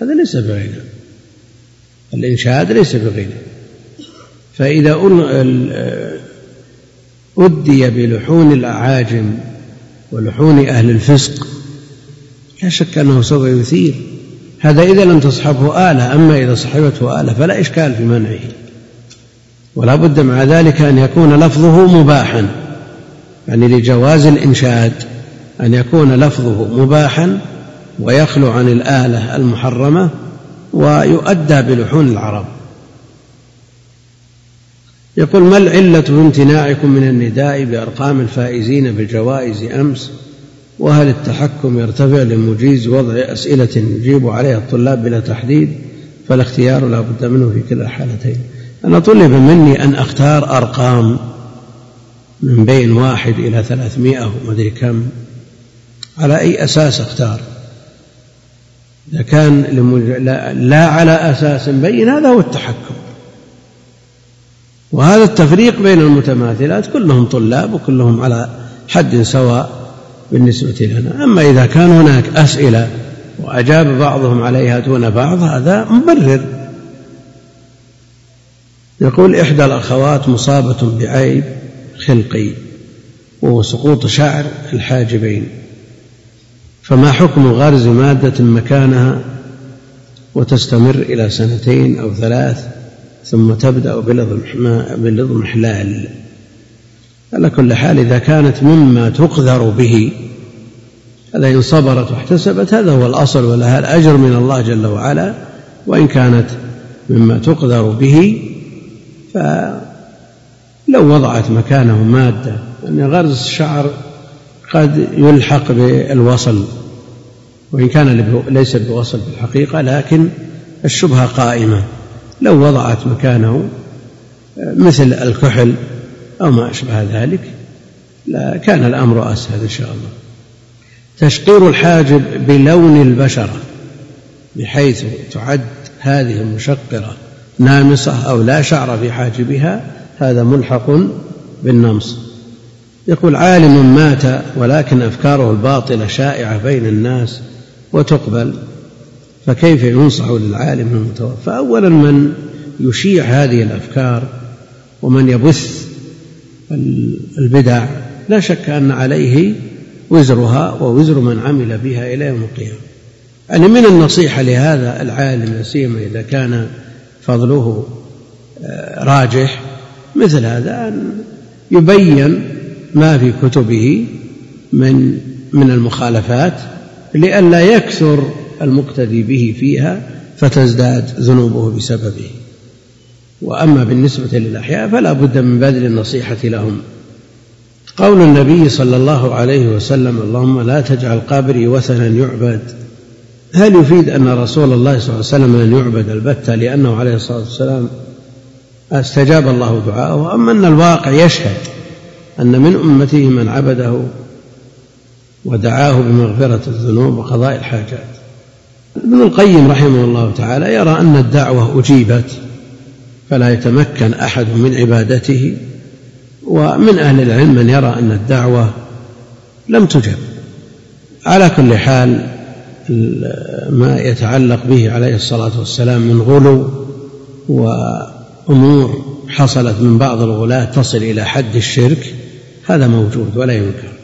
هذا ليس بغنى. الإنشاد ليس بغنى. فإذا أدي بلحون الأعاجم ولحون أهل الفسق لا شك أنه سوف يثير. هذا إذا لم تصحبه آلة أما إذا صحبته آلة فلا إشكال في منعه. ولا بد مع ذلك أن يكون لفظه مباحا يعني لجواز الإنشاد أن يكون لفظه مباحا ويخلو عن الآلة المحرمة ويؤدى بلحون العرب. يقول ما العلة في امتناعكم من النداء بأرقام الفائزين بالجوائز أمس؟ وهل التحكم يرتفع لمجيز وضع أسئلة يجيب عليها الطلاب بلا تحديد؟ فالاختيار لا بد منه في كلا الحالتين أنا طلب مني أن أختار أرقام من بين واحد إلى ثلاثمائة وما أدري كم. على أي أساس أختار؟ إذا كان لا على أساس بين هذا هو التحكم. وهذا التفريق بين المتماثلات كلهم طلاب وكلهم على حد سواء بالنسبة لنا. أما إذا كان هناك أسئلة وأجاب بعضهم عليها دون بعض هذا مبرر. يقول إحدى الأخوات مصابة بعيب خلقي وهو سقوط شعر الحاجبين. فما حكم غرز مادة مكانها وتستمر إلى سنتين أو ثلاث ثم تبدأ بالاضمحلال على كل حال إذا كانت مما تقذر به هذا إن صبرت واحتسبت هذا هو الأصل ولها الأجر من الله جل وعلا. وإن كانت مما تقذر به فلو وضعت مكانه مادة أن غرز الشعر قد يلحق بالوصل وإن كان ليس بوصل في الحقيقة لكن الشبهة قائمة. لو وضعت مكانه مثل الكحل أو ما أشبه ذلك كان الأمر أسهل إن شاء الله. تشقير الحاجب بلون البشرة بحيث تعد هذه المشقرة نامصة أو لا شعر في حاجبها هذا ملحق بالنمص. يقول عالم مات ولكن أفكاره الباطلة شائعة بين الناس وتقبل فكيف ينصح للعالم المتوفى؟ أولا من يشيع هذه الأفكار ومن يبث البدع لا شك أن عليه وزرها ووزر من عمل بها إلى يوم القيامة. يعني من النصيحة لهذا العالم لا سيما إذا كان فضله آه، راجح مثل هذا أن يبين ما في كتبه من من المخالفات لئلا يكثر المقتدي به فيها فتزداد ذنوبه بسببه. وأما بالنسبة للأحياء فلا بد من بذل النصيحة لهم. قول النبي صلى الله عليه وسلم اللهم لا تجعل قبري وثنا يعبد. هل يفيد أن رسول الله صلى الله عليه وسلم لن يعبد البتة لأنه عليه الصلاة والسلام أستجاب الله دعاءه؟ اما أن الواقع يشهد أن من أمته من عبده ودعاه بمغفرة الذنوب وقضاء الحاجات. ابن القيم رحمه الله تعالى يرى أن الدعوة أجيبت فلا يتمكن أحد من عبادته ومن أهل العلم من يرى أن الدعوة لم تجب على كل حال ما يتعلق به عليه الصلاة والسلام من غلو وأمور حصلت من بعض الغلاة تصل إلى حد الشرك هذا موجود ولا ينكر.